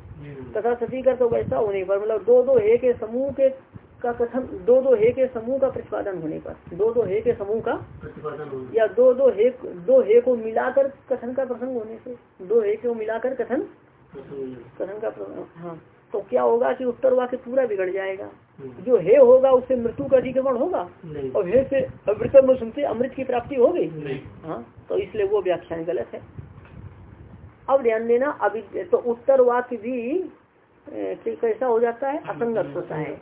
तथा सती कर तो वैसा होने पर मतलब दो दो हे के समूह के का कथन दो दो हे के समूह का प्रतिपादन होने पर दो दो हे के समूह का प्रतिपादन या दो दो हे दो हे को मिलाकर कथन का प्रसंग होने से दो हे को मिलाकर कथन कथन का प्रसंग हाँ। तो क्या होगा कि उत्तर वाक्य पूरा बिगड़ जाएगा? हम्म, जो हे होगा उससे मृत्यु का अधिक्रमण होगा। और हे से अमृतम में सुनते अमृत की प्राप्ति होगी हाँ तो इसलिए वो व्याख्यान गलत है। अब ध्यान देना अभी तो उत्तर वाक्य भी कैसा हो जाता है? असंगत होता है।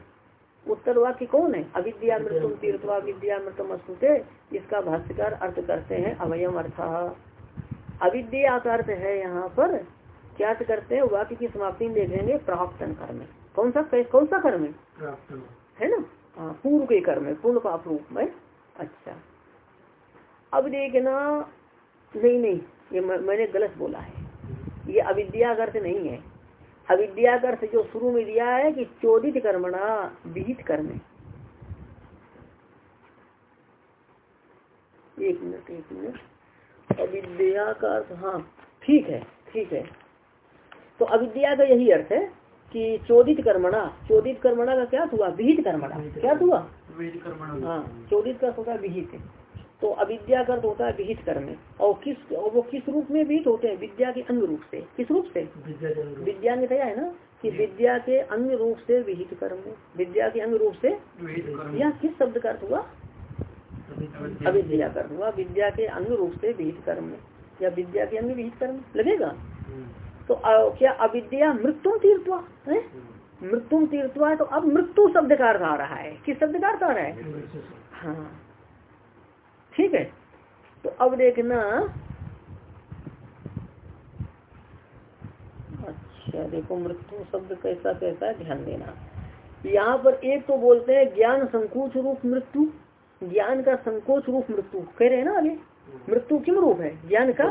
उत्तर वाक्य कौन है? अविद्या मृत्युम तीर्थवा विद्या मृतम अस्तुते इसका भाष्यकार अर्थ करते हैं अवयम अर्थ। अविद्या का अर्थ है यहाँ पर क्या करते हैं वाक्य की समाप्ति में देखेंगे प्राप्तन कर्म कौन सा कौन सा कर्म है? है ना? पूर्व के कर्म है पूर्ण पाप रूप में। अच्छा। अब देखना नहीं नहीं ये मैं, मैंने गलत बोला है। ये अविद्या अर्थ नहीं है। अविद्या अर्थ जो शुरू में दिया है कि चोदित कर्मणा विहित कर्म एक मिनट एक मिनट। अविद्या का अर्थ हाँ ठीक है ठीक है। तो अविद्या का यही अर्थ है कि चोदित कर्मणा चोदित कर्मणा का क्या हुआ? विहित कर्मणा। क्या हुआ? हाँ चोदित का होता है विहित। तो अविद्या का अर्थ होता है विहित कर्म और किस और वो किस रूप में विहित होते हैं? विद्या के अंग रूप से। किस रूप से? विद्या जन्म विद्या में है ना कि विद्या। के अंग रूप से विहित कर्म। विद्या के अंग रूप से यह किस शब्द का अर्थ हुआ? अविद्या। का अर्थ हुआ। विद्या के अंग रूप से विहित कर्म। या विद्या के अंग विहित कर्म। लगेगा? हम्म, तो क्या अविद्या मृत्यु तीर्थवा है? मृत्यु तीर्थवा तो अब मृत्यु शब्द का अर्थ आ रहा है। किस शब्द का अर्थ आ रहा है? हाँ। ठीक है। तो अब देखना। अच्छा देखो मृत्यु शब्द कैसा कैसा है? ध्यान देना। यहाँ पर एक तो बोलते हैं ज्ञान संकोच रूप मृत्यु। ज्ञान का संकोच रूप मृत्यु। कह रहे हैं ना आगे? मृत्यु किम रूप है? ज्ञान का?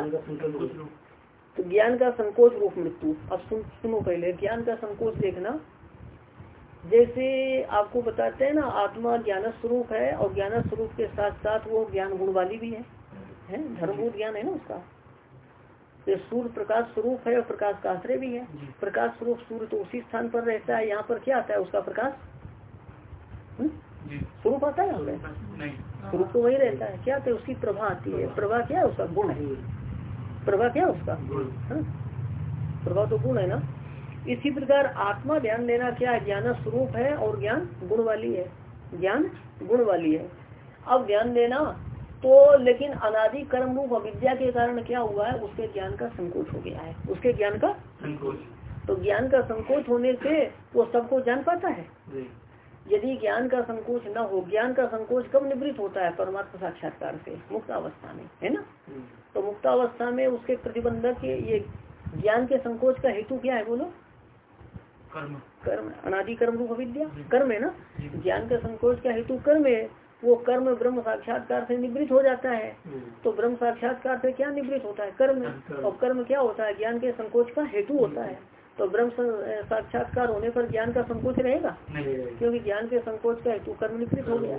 तो ज्ञान का संकोच रूप मृत्यु। अब सुन सुनो पहले ज्ञान का संकोच देखना। जैसे आपको बताते हैं ना आत्मा ज्ञान स्वरूप है और ज्ञान स्वरूप के साथ साथ वो ज्ञान गुण वाली भी है। है? धर्मभूत ज्ञान है ना उसका। तो सूर्य प्रकाश स्वरूप है और प्रकाश का आश्रय भी है। प्रकाश स्वरूप सूर्य तो उसी स्थान पर रहता है। यहाँ पर क्या आता है उसका प्रकाश? स्वरूप आता है हमें स्वरूप तो वही रहता है। क्या आता है? उसकी प्रभा आती है। प्रभा। क्या है उसका? गुण है। प्रभा क्या उसका? हाँ? प्रभा तो गुण है ना? इसी प्रकार आत्मा ध्यान देना क्या है? ज्ञान स्वरूप है और ज्ञान गुण वाली है। ज्ञान गुण वाली है। अब ध्यान देना तो लेकिन अनादि कर्म रूप अविद्या के कारण क्या हुआ है? उसके ज्ञान का संकोच हो गया है। उसके ज्ञान का संकोच। तो ज्ञान का संकोच होने से वो सबको जान पाता है? यदि ज्ञान का संकोच न हो ज्ञान का संकोच कब निवृत्त होता है? परमात्मा साक्षात्कार से मुक्त अवस्था में है ना? तो मुक्त अवस्था में उसके प्रतिबंधक ये ज्ञान के संकोच का हेतु क्या है बोलो? कर्म। कर्म अनादि कर्म रूप विद्या कर्म है ना? ज्ञान का संकोच का हेतु कर्म है वो कर्म ब्रह्म साक्षात्कार से निवृत्त हो जाता है। तो ब्रह्म साक्षात्कार से क्या निवृत्त होता है? कर्म। और कर्म क्या होता है? ज्ञान के संकोच का हेतु होता है। तो ब्रह्म साक्षात्कार होने पर ज्ञान का संकोच रहेगा? क्योंकि ज्ञान के संकोच का हेतु कर्म निवृत्त हो गया।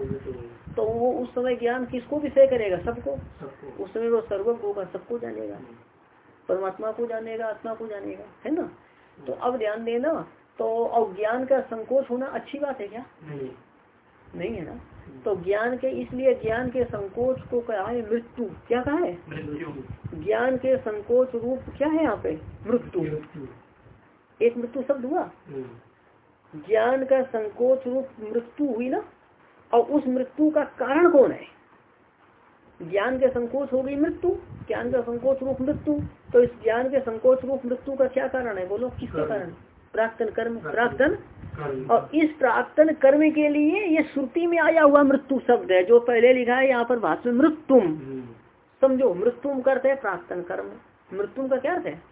तो वो उस समय ज्ञान किसको विषय करेगा? सबको? उस समय वो सर्वज्ञ होगा सबको जानेगा। परमात्मा को जानेगा आत्मा को जानेगा है ना? तो अब ध्यान देना तो अब ज्ञान का संकोच होना अच्छी बात है क्या? नहीं। नहीं है ना? तो ज्ञान के इसलिए ज्ञान के संकोच को कहा है मृत्यु। क्या कहा है? ज्ञान के संकोच रूप क्या है यहाँ पे? मृत्यु। एक मृत्यु शब्द हुआ। ज्ञान का संकोच रूप मृत्यु हुई ना? और उस मृत्यु का कारण कौन है? ज्ञान के संकोच हो गई मृत्यु ज्ञान का संकोच रूप मृत्यु। तो इस ज्ञान के संकोच रूप मृत्यु का क्या कारण है? बोलो किसका कारण? प्राक्तन कर्म प्राक्तन। और इस प्राक्तन कर्म के लिए ये श्रुति में आया हुआ मृत्यु शब्द है जो पहले लिखा है यहाँ पर भाषण मृत्युम। हम्म, समझो मृत्युम करते है प्राक्तन कर्म। मृत्युम का क्या अर्थ है?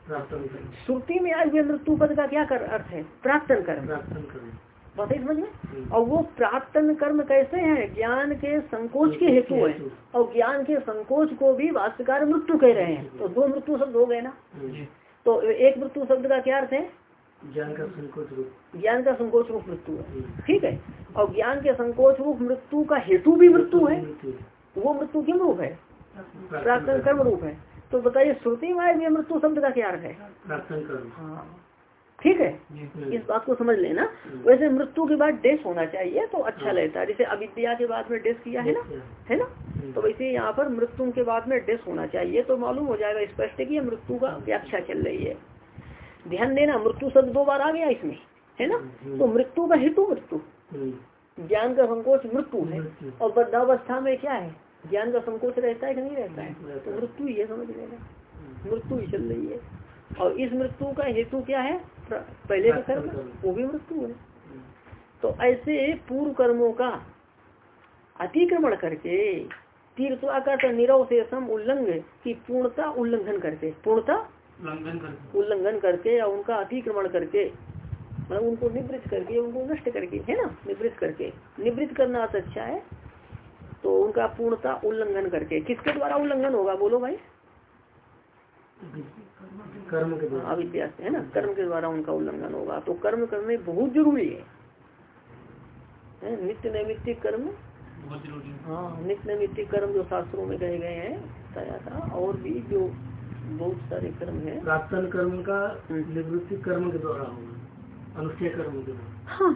श्रुति में आए हुए मृत्यु पद का क्या कर अर्थ है? प्राक्तन कर्म। प्राप्तन कर्म। बात है समझ में? हम्म, और वो प्राक्तन कर्म कैसे हैं? ज्ञान के संकोच के हेतु है। और ज्ञान के संकोच को भी वास्तुकार मृत्यु कह रहे हैं। तो दो मृत्यु शब्द हो गए ना? तो एक मृत्यु शब्द का क्या अर्थ है? ज्ञान का संकोच रूप। ज्ञान का संकोच रूप मृत्यु है। हम्म, ठीक है? और ज्ञान के संकोच रूप मृत्यु का हेतु भी मृत्यु है। वो मृत्यु किम रूप है? प्राक्तन कर्म रूप है। तो बताइए श्रुति में आए हुए मृत्यु शब्द का क्या अर्थ है? हाँ। ठीक है? इस बात को समझ लेना। वैसे मृत्यु के बाद डेस होना चाहिए तो अच्छा लगता है। जैसे अविद्या के बाद में डेस किया है ना? है ना? तो वैसे यहाँ पर मृत्यु के बाद में डेस होना चाहिए तो मालूम हो जाएगा स्पष्ट है कि मृत्यु का व्याख्या चल रही है। ध्यान देना मृत्यु शब्द दो बार आ गया इसमें है ना? तो मृत्यु का हेतु मृत्यु। हम्म, ज्ञान का संकोच मृत्यु है। और बद्धावस्था में क्या है? ज्ञान का संकोच रहता है कि नहीं रहता है? तो मृत्यु ही है समझ लेना मृत्यु ही चल रही है। और इस मृत्यु का हेतु क्या है? पहले के कर्म वो भी मृत्यु है। तो ऐसे पूर्व कर्मों का अतिक्रमण करके तीर्थवाकर निरवशेषम उल्लंघ की पूर्णता उल्लंघन करके पूर्णता उल्लंघन करके। और उनका अतिक्रमण करके मतलब उनको निवृत्त करके उनको नष्ट करके है ना? निवृत्त करके। निवृत्त करना तो अच्छा है तो उनका पूर्णता उल्लंघन करके। किसके द्वारा उल्लंघन होगा बोलो भाई? कर्म के द्वारा। अविद्या से है ना? कर्म के द्वारा उनका उल्लंघन होगा। तो कर्म करने बहुत ज़रूरी है। है, नित्य नैमित्तिक कर्म? बहुत ज़रूरी है। नित्य नैमित्तिक कर्म जो शास्त्रों में कहे गए हैं बताया था और भी जो बहुत सारे कर्म है। प्राप्तन कर्म का हम्म। निवृत्ति कर्म के द्वारा होगा। अनुष्ठेय कर्म के द्वारा। हाँ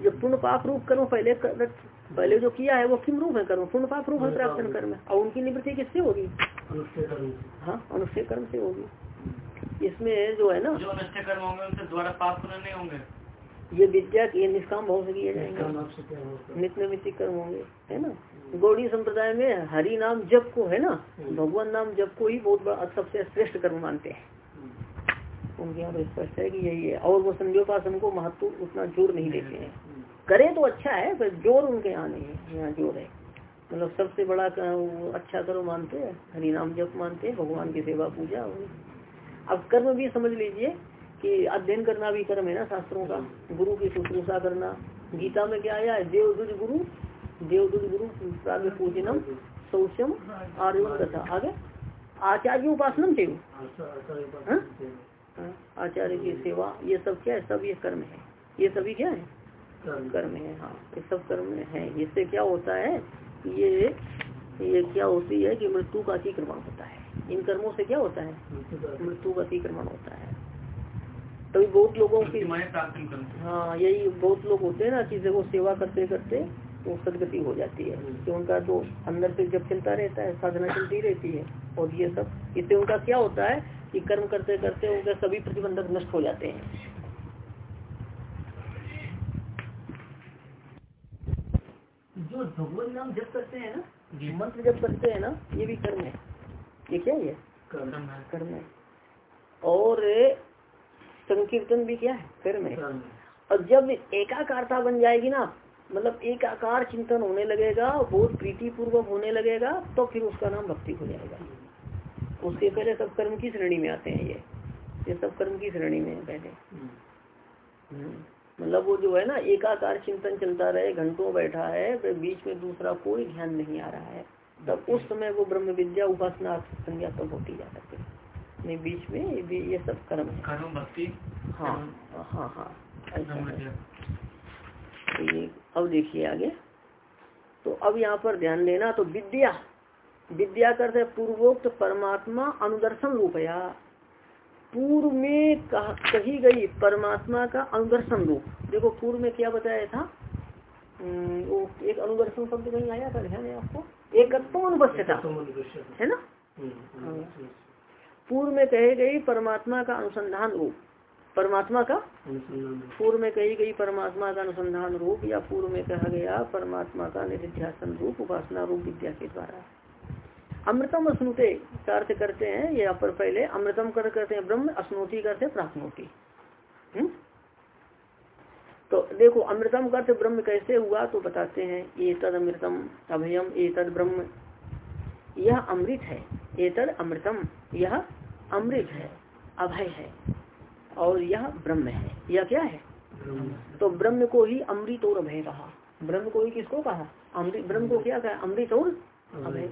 जब पुण्य पाप रूप कर्म पहले कर, पहले जो किया है वो किम रूप है कर्म? पुण्य पाप रूप है प्राप्तन कर्म। और उनकी निवृत्ति किससे होगी? हाँ अनुष्ठेय कर्म से होगी। इसमें जो है ना जो अनुष्ठेय कर्म होंगे उनसे द्वारा पाप पूर्ण नहीं होंगे। ये विद्या ये निष्काम भाव से किए जाएँगे। नित्य नैमित्तिक कर्म होंगे है ना? गौड़ी संप्रदाय में हरि नाम जप को है ना? भगवान नाम जप को ही बहुत बड़ा सबसे श्रेष्ठ कर्म मानते हैं। उनके यहाँ तो स्पष्ट है कि यही है। और वो संध्योपासन को महत्व उतना ज़ोर नहीं देते हैं। करे तो अच्छा है पर ज़ोर उनके यहाँ नहीं है। यहाँ ज़ोर है। मतलब सबसे बड़ा अच्छा कर्म मानते हैं हरि नाम जप मानते हैं भगवान की सेवा पूजा अब कर्म भी समझ लीजिए कि अध्ययन करना भी कर्म है ना शास्त्रों का। गुरु की शुश्रूषा करना। गीता में क्या आया है? देव दुज गुरु देव दुज गुरु पूजनम शौचम आर्यवन कथा आगे? आचार्य उपासनम देव हाँ? हाँ, आचार्य की सेवा ये सब क्या है? सब ये कर्म है। ये सभी क्या है? कर्म है हाँ ये सब कर्म है। इससे क्या होता है ये ये क्या होती है कि मृत्यु का अतिक्रमण होता है। इन कर्मों से क्या होता है? मृत्यु का अतिक्रमण होता है। तभी बहुत लोगों की हाँ यही बहुत लोग होते हैं ना किसी को सेवा करते करते वो सदगति हो जाती है। कि उनका तो अंदर से जब चलता रहता है साधना चलती रहती है और ये सब इससे उनका क्या होता है कि कर्म करते करते उनके सभी प्रतिबंधक नष्ट हो जाते हैं जो नाम जप करते हैं ना मंत्र जप करते हैं ना ये भी कर्म है। ये क्या है। कर्म है। और संकीर्तन भी क्या है? कर्म है। और जब एकाकारता बन जाएगी ना मतलब एक आकार चिंतन होने लगेगा बहुत प्रीति पूर्वक होने लगेगा तो फिर उसका नाम भक्ति हो जाएगा। उसके पहले सब कर्म की श्रेणी में आते हैं ये। ये सब कर्म की श्रेणी में है पहले। हम्म। मतलब वो जो है ना एकाकार चिंतन चलता रहे घंटों बैठा है फिर बीच में दूसरा कोई ध्यान नहीं आ रहा है तब उस समय वो ब्रह्म विद्या उपासना संज्ञा तब होती जा सकती है। नहीं बीच में ये, ये सब कर्म है। भक्ति हाँ हाँ हाँ ऐसा तो अब देखिए आगे। तो अब यहाँ पर ध्यान देना तो विद्या। विद्या करते पूर्वोक्त परमात्मा अनुदर्शन रूपया। पूर्व में कह, कही गई परमात्मा का अनुदर्शन रूप। देखो पूर्व में क्या बताया था? हम्म, वो एक अनुदर्शन शब्द कहीं आया था? ध्यान है आपको? एक अनुपस्थिता है ना? हम्म, हाँ। पूर्व में कही गई परमात्मा का अनुसंधान रूप। परमात्मा का? पूर्व में कही गई परमात्मा का अनुसंधान रूप या पूर्व में कहा गया परमात्मा का निधिध्यासन रूप उपासना रूप विद्या के द्वारा। अमृतम का अर्थ करते हैं यहाँ पर पहले अमृतम कर करते हैं, ब्रह्म स्नोति करते प्राप्नोति हम्म? तो देखो, अमृतम करते ब्रह्म कैसे हुआ तो बताते हैं ये तद अमृतम, अभयम ये तद ब्रह्म। यह अमृत है ये तद अमृतम, यह अमृत है, अभय है, और यह ब्रह्म है। यह क्या है? तो ब्रह्म को ही अमृत और अभय कहा। ब्रह्म को ही किसको कहा? अमृत, ब्रह्म को क्या कहा? अमृत और अभय।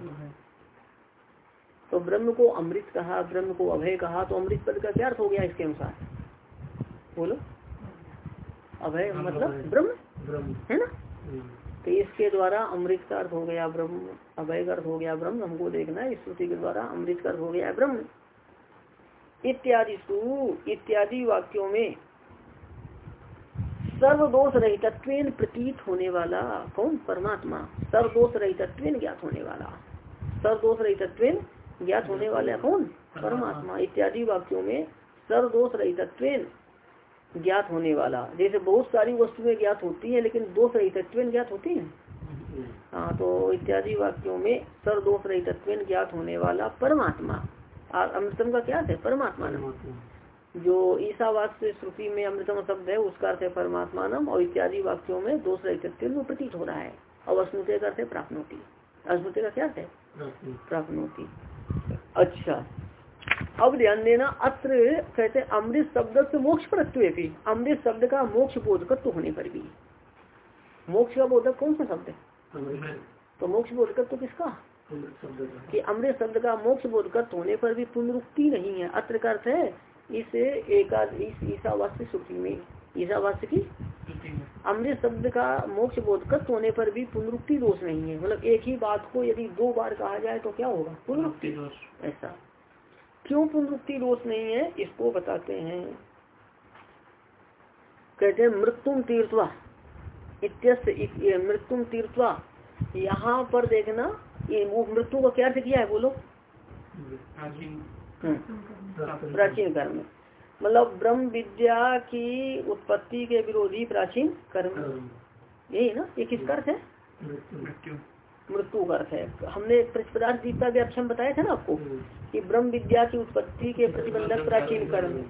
तो ब्रह्म को अमृत कहा ब्रह्म को अभय कहा तो अमृत पद का क्या अर्थ हो गया इसके अनुसार? बोलो। अभय मतलब ब्रह्म? है ना? हम्म। तो इसके द्वारा अमृत का अर्थ हो गया ब्रह्म अभय का अर्थ हो गया ब्रह्म हमको देखना है स्तुति के द्वारा अमृत का अर्थ हो गया ब्रह्म। इत्यादि सु इत्यादि वाक्यों में सर्वदोष रहित प्रतीत होने वाला कौन? परमात्मा। सर्वदोष रहित ज्ञात होने वाला। सर्वदोष रहित ज्ञात होने वाले कौन परमात्मा इत्यादि वाक्यों में सर सर्वदोष रहित ज्ञात होने वाला। जैसे बहुत सारी वस्तुएँ ज्ञात होती हैं लेकिन दोष रहित ज्ञात होती है। हाँ तो इत्यादि वाक्यों में सर सर्वदोष रहित ज्ञात होने वाला परमात्मा। अमृतम का क्या है? परमात्मा जो ईसावास श्रुति में अमृतम शब्द है उसका अर्थ है परमात्मा परमात्मानम और इत्यादि वाक्यों में दोष रही रहित प्रतीत हो रहा है। और अस्मृति का अर्थ है प्राप्त होती अस्मृति का क्या है? प्राप्त होती अच्छा। अब ध्यान देना अत्र कहते अमृत शब्द से मोक्ष परत्व भी अमृत शब्द का मोक्ष बोधकत्व होने पर भी। मोक्ष का बोधक कौन सा शब्द है? तो मोक्ष बोधकत्व किसका? कि। अमृत शब्द का मोक्ष बोधकत्व होने पर भी पुनरुक्ति नहीं है। अत्र का अर्थ है इस एकाद इस ईसावास्य श्रुति में। ईसावास्य की अमृत शब्द का मोक्ष बोधकत्व होने पर भी पुनरुक्ति दोष नहीं है। मतलब एक ही बात को यदि दो बार कहा जाए तो क्या होगा? पुनरुक्ति दोष। ऐसा। क्यों पुनरुक्ति दोष नहीं है? इसको बताते हैं। कहते हैं मृत्युम तीर्थवा इत्यस्य मृत्युम तीर्थवा यहाँ पर देखना ये मृत्यु का क्या अर्थ किया है? बोलो। प्राचीन कर्म। मतलब ब्रह्म विद्या की उत्पत्ति के विरोधी प्राचीन कर्म। यही ना? ये किसका अर्थ है? मृत्यु। का अर्थ है। हमने प्रतिपदार्थ दीपा व्याख्यान बताया था ना आपको? हम्म। कि ब्रह्म विद्या की उत्पत्ति के प्रतिबंधक प्राचीन कर्म।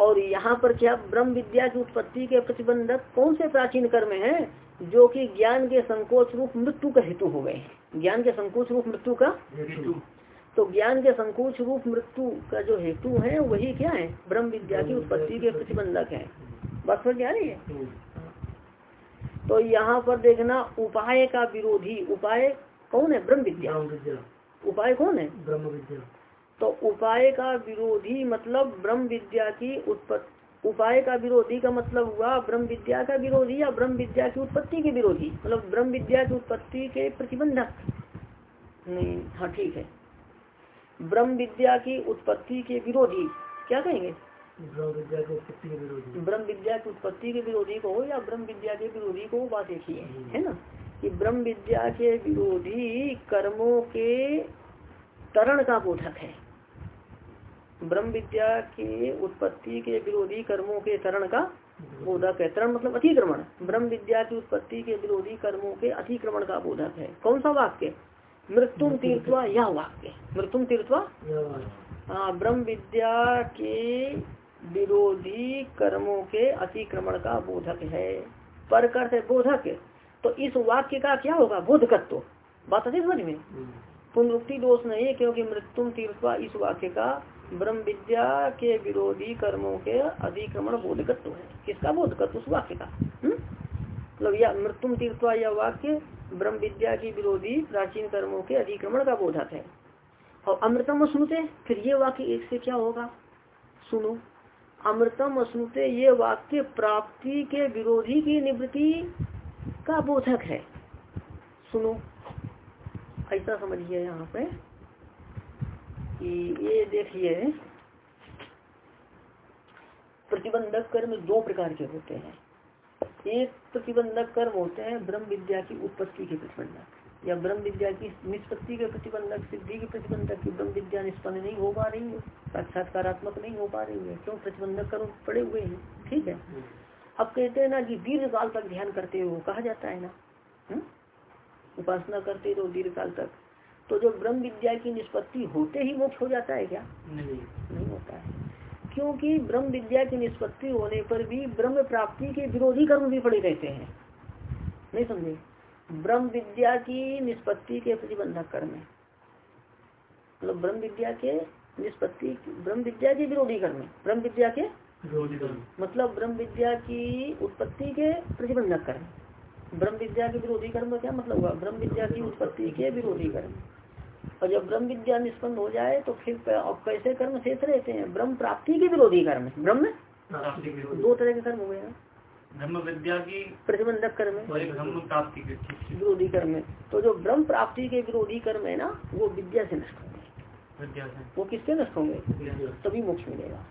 और यहाँ पर क्या ब्रह्म विद्या की उत्पत्ति के प्रतिबंधक कौन से प्राचीन कर्म है जो कि ज्ञान के संकोच रूप मृत्यु का हेतु हो गए ज्ञान के संकोच रूप मृत्यु का तो ज्ञान के संकोच रूप मृत्यु का जो हेतु है वही क्या है? ब्रह्म विद्या की उत्पत्ति के प्रतिबंधक है। बस समझ आ रही है? तो यहाँ पर देखना उपाय का विरोधी उपाय कौन है? ब्रह्म विद्या। उपाय कौन है? ब्रह्म विद्या। तो उपाय का विरोधी मतलब ब्रह्म विद्या की उत्पत्ति उपाय का विरोधी का मतलब हुआ ब्रह्म विद्या का विरोधी या ब्रह्म विद्या की उत्पत्ति के विरोधी? मतलब ब्रह्म विद्या की उत्पत्ति के प्रतिबंधक। नहीं हाँ ठीक है। ब्रह्म विद्या की उत्पत्ति के विरोधी। क्या कहेंगे? ब्रह्म विद्या की उत्पत्ति के विरोधी। ब्रह्म विद्या की उत्पत्ति के विरोधी को या ब्रह्म विद्या के विरोधी को बात एक ही है है ना? कि ब्रह्म विद्या के विरोधी कर्मों के तरण का बोधक है। ब्रह्म विद्या की उत्पत्ति के विरोधी कर्मों के तरण का बोधक है। तरण मतलब अतिक्रमण। ब्रह्म विद्या की उत्पत्ति के विरोधी कर्मों के अतिक्रमण का बोधक है। कौन सा वाक्य? मृत्युम तीर्थवा यह वाक्य। मृत्युम तीर्थवा हाँ ब्रह्म विद्या के विरोधी कर्मों के अतिक्रमण का बोधक है। पर करते बोधक। तो इस वाक्य का क्या होगा? बोधकत्व। बात है समझ में? पुनरुक्ति दोष नहीं क्योंकि मृत्युम तीर्थवा इस वाक्य का ब्रह्म विद्या के विरोधी कर्मों के अधिक्रमण बोधकत्व है। किसका बोधकत्व? उस वाक्य का। हम्म? मतलब या मृत्युम तीर्थवा यह वाक्य ब्रह्म विद्या की विरोधी प्राचीन कर्मों के अधिक्रमण का बोधक है। और अमृतम स्मृते फिर ये वाक्य एक से क्या होगा? सुनो। अमृतम स्मृते ये वाक्य प्राप्ति के विरोधी की निवृत्ति का बोधक है। सुनो। ऐसा समझिए यहाँ पे कि ये देखिए, प्रतिबंधक कर्म दो प्रकार के होते हैं। एक प्रतिबंधक कर्म होते हैं ब्रह्म विद्या की उत्पत्ति के प्रतिबंधक। या ब्रह्म विद्या की निष्पत्ति के प्रतिबंधक, सिद्धि के प्रतिबंधक की ब्रह्म विद्या निष्पन्न नहीं हो पा रही है, साक्षात्कारात्मक नहीं हो पा रही है। क्यों प्रतिबंधक कर्म पड़े हुए हैं? ठीक है। अब कहते हैं ना कि दीर्घ काल तक ध्यान करते हो कहा जाता है ना? हुँ? उपासना करते रहो दीर्घ काल तक। तो जो ब्रह्म विद्या की निष्पत्ति होते ही मोक्ष हो जाता है क्या? क्योंकि ब्रह्म विद्या की निष्पत्ति होने पर भी ब्रह्म प्राप्ति के विरोधी कर्म भी पड़े रहते हैं। नहीं समझे? ब्रह्म विद्या की निष्पत्ति के प्रतिबंधक कर्म है। मतलब ब्रह्म विद्या के निष्पत्ति ब्रह्म विद्या के विरोधी कर्म है। ब्रह्म विद्या के? विरोधी मतलब ब्रह्म विद्या की उत्पत्ति के प्रतिबंधक कर्म ब्रह्म विद्या के विरोधी कर्म क्या मतलब हुआ? ब्रह्म विद्या की उत्पत्ति के विरोधी कर्म और जब ब्रह्म विद्या निष्पन्न हो जाए तो फिर कैसे कर्म शेष रहते हैं? ब्रह्म प्राप्ति के विरोधी कर्म ब्रह्म? दो तरह के कर्म हुए हैं। ब्रह्म विद्या की प्रतिबंधक कर्म ब्रह्म प्राप्ति के विरोधी कर्म है। तो जो ब्रह्म प्राप्ति के विरोधी कर्म है ना वो विद्या से नष्ट होंगे। विद्या से। वो किससे नष्ट होंगे? तभी मोक्ष मिलेगा।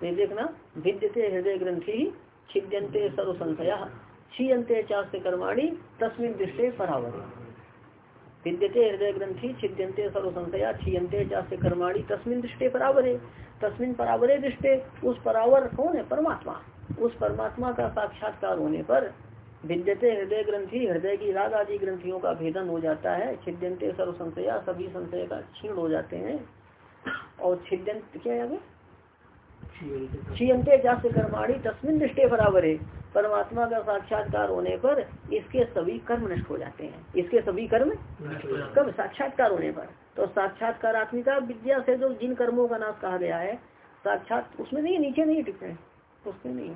तो देखना विद्यते हृदय ग्रंथि छिद्यंते सर्व संशया क्षीयते चास्त कर्माणी तस्मिन दृष्टि परावर विद्यते हृदय ग्रंथि छिद्यंते सर्व संशया क्षीयते चास्त कर्माणी, तस्मिन दृष्टि परावरे, तस्मिन परावरे दृष्टि, उस परावर कौन है? परमात्मा। उस परमात्मा का साक्षात्कार होने पर विद्यते हृदय ग्रंथि, हृदय की राग आदि ग्रंथियों का भेदन हो जाता है छिद्यंते सर्व संशया सभी संशय का क्षीण हो जाते हैं। और छिद्यंत क्या आगे क्षीयते जास्त कर्माणी तस्मिन दृष्टि बराबर है परमात्मा का साक्षात्कार होने पर इसके सभी कर्म नष्ट हो जाते हैं। इसके सभी कर्म कब? साक्षात्कार होने पर। तो साक्षात्कार आत्मिका विद्या से जो जिन कर्मों का नाश कहा गया है साक्षात उसमें नहीं नीचे नहीं टिप्पणी उसमें नहीं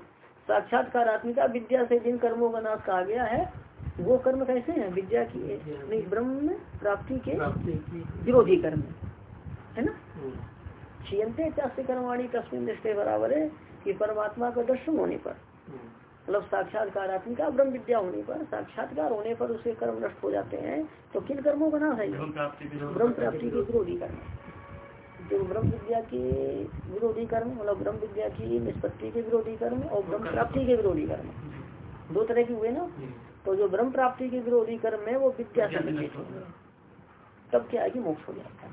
साक्षात्कार आत्मिका विद्या से जिन कर्मों का नाश कहा गया है वो कर्म कैसे हैं? विद्या की नहीं ब्रह्म प्राप्ति के विरोधी कर्म है। ना? क्षीयते कर्माणी तस्मिन दृष्टि बराबर है कि परमात्मा का दर्शन होने पर। मतलब साक्षात्कार आत्मिका ब्रह्म विद्या होने पर साक्षात्कार होने पर उसके कर्म नष्ट हो जाते हैं तो किन कर्मों का नाम है ब्रह्म प्राप्ति के विरोधी कर्म। जो ब्रह्म विद्या के विरोधी कर्म मतलब ब्रह्म विद्या की निष्पत्ति के विरोधी कर्म और ब्रह्म प्राप्ति के विरोधी कर्म। दो तरह के हुए ना? तो जो ब्रह्म प्राप्ति के विरोधी कर्म है वो विद्या से तब क्या है कि मोक्ष हो जाता है।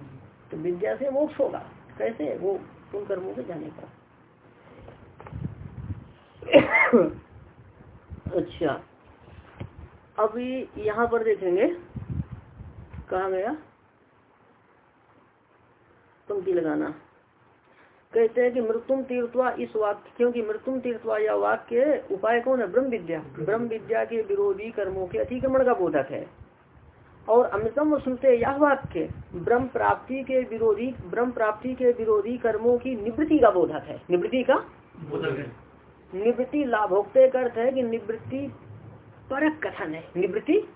तो विद्या से मोक्ष होगा। कैसे वो उन कर्मों के जाने का। अच्छा। अभी यहाँ पर देखेंगे। कहा गया? पंक्ति लगाना। कहते हैं कि मृत्युम तीर्थवा इस वाक्य, क्योंकि मृत्युम तीर्थवा या वाक्य उपाय कौन है? ब्रह्म विद्या। ब्रह्म विद्या के विरोधी कर्मों के अतिक्रमण का बोधक है। और अमृतम सुनते यह वाक्य ब्रह्म प्राप्ति के विरोधी ब्रह्म प्राप्ति के विरोधी कर्मों की निवृत्ति का बोधक है। निवृत्ति का? निवृत्ति लाभोक्ते का अर्थ है कि निवृत्ति परक कथन है। निवृत्ति?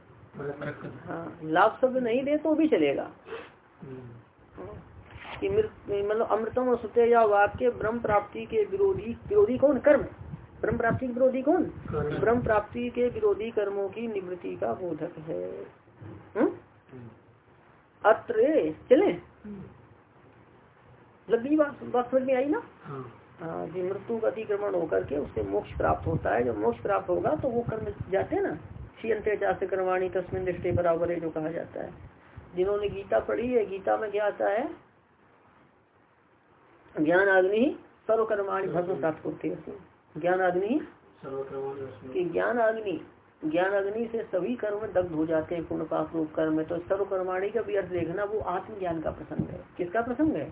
हाँ लाभ शब्द नहीं दे तो भी चलेगा। कि मतलब अमृतम सुते या वाक्य ब्रह्म प्राप्ति के विरोधी विरोधी कौन? कर्म। ब्रह्म प्राप्ति के विरोधी कौन? ब्रह्म प्राप्ति के विरोधी कर्मों की निवृत्ति का बोधक है। अत्र चले? लगी बात बात समझ में आई ना? हाँ। जी मृत्यु का अतिक्रमण होकर के उससे मोक्ष प्राप्त होता है। जब मोक्ष प्राप्त होगा तो वो कर्म जाते हैं ना? छियंते चाष्ट कर्माणी तस्मिन दृष्टि बराबर है जो कहा जाता है। जिन्होंने गीता पढ़ी है गीता में क्या आता है? ज्ञान अग्नि सर्वकर्माणी भस्म प्राप्त करते ज्ञान अग्नि कि ज्ञान अग्नि ज्ञान अग्नि से सभी कर्म दग्ध हो जाते हैं पूर्ण पाप रूप कर्म तो सर्वकर्माणी का भी अर्थ देखना वो आत्मज्ञान का प्रसंग है। किसका प्रसंग है?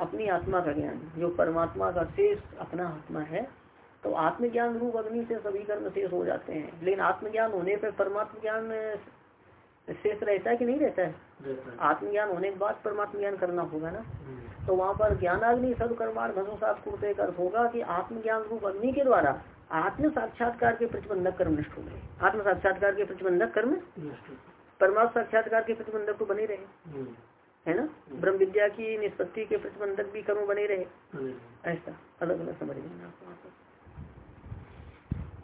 अपनी आत्मा का ज्ञान। जो परमात्मा का शेष अपना आत्मा है तो आत्मज्ञान रूप अग्नि से सभी कर्म शेष हो जाते हैं। लेकिन आत्मज्ञान होने पर परमात्मा ज्ञान शेष रहता है कि नहीं रहता है? आत्मज्ञान होने के बाद परमात्म ज्ञान करना होगा ना? हम्म। तो वहाँ पर ज्ञानाग्नि सर्वकर्माण भसोसात कुर्ते अर्थ होगा कि आत्मज्ञान रूप अग्नि के द्वारा आत्म साक्षात्कार के प्रतिबंधक कर्म नष्ट हो गए आत्म साक्षात्कार के प्रतिबंधक कर्म परमात्म साक्षात्कार के प्रतिबंधक तो बने रहे। हम्म। है ना। ब्रह्म विद्या की निष्पत्ति के प्रतिबंधक भी कर्म बने रहे। ऐसा। अलग अलग समझ लेना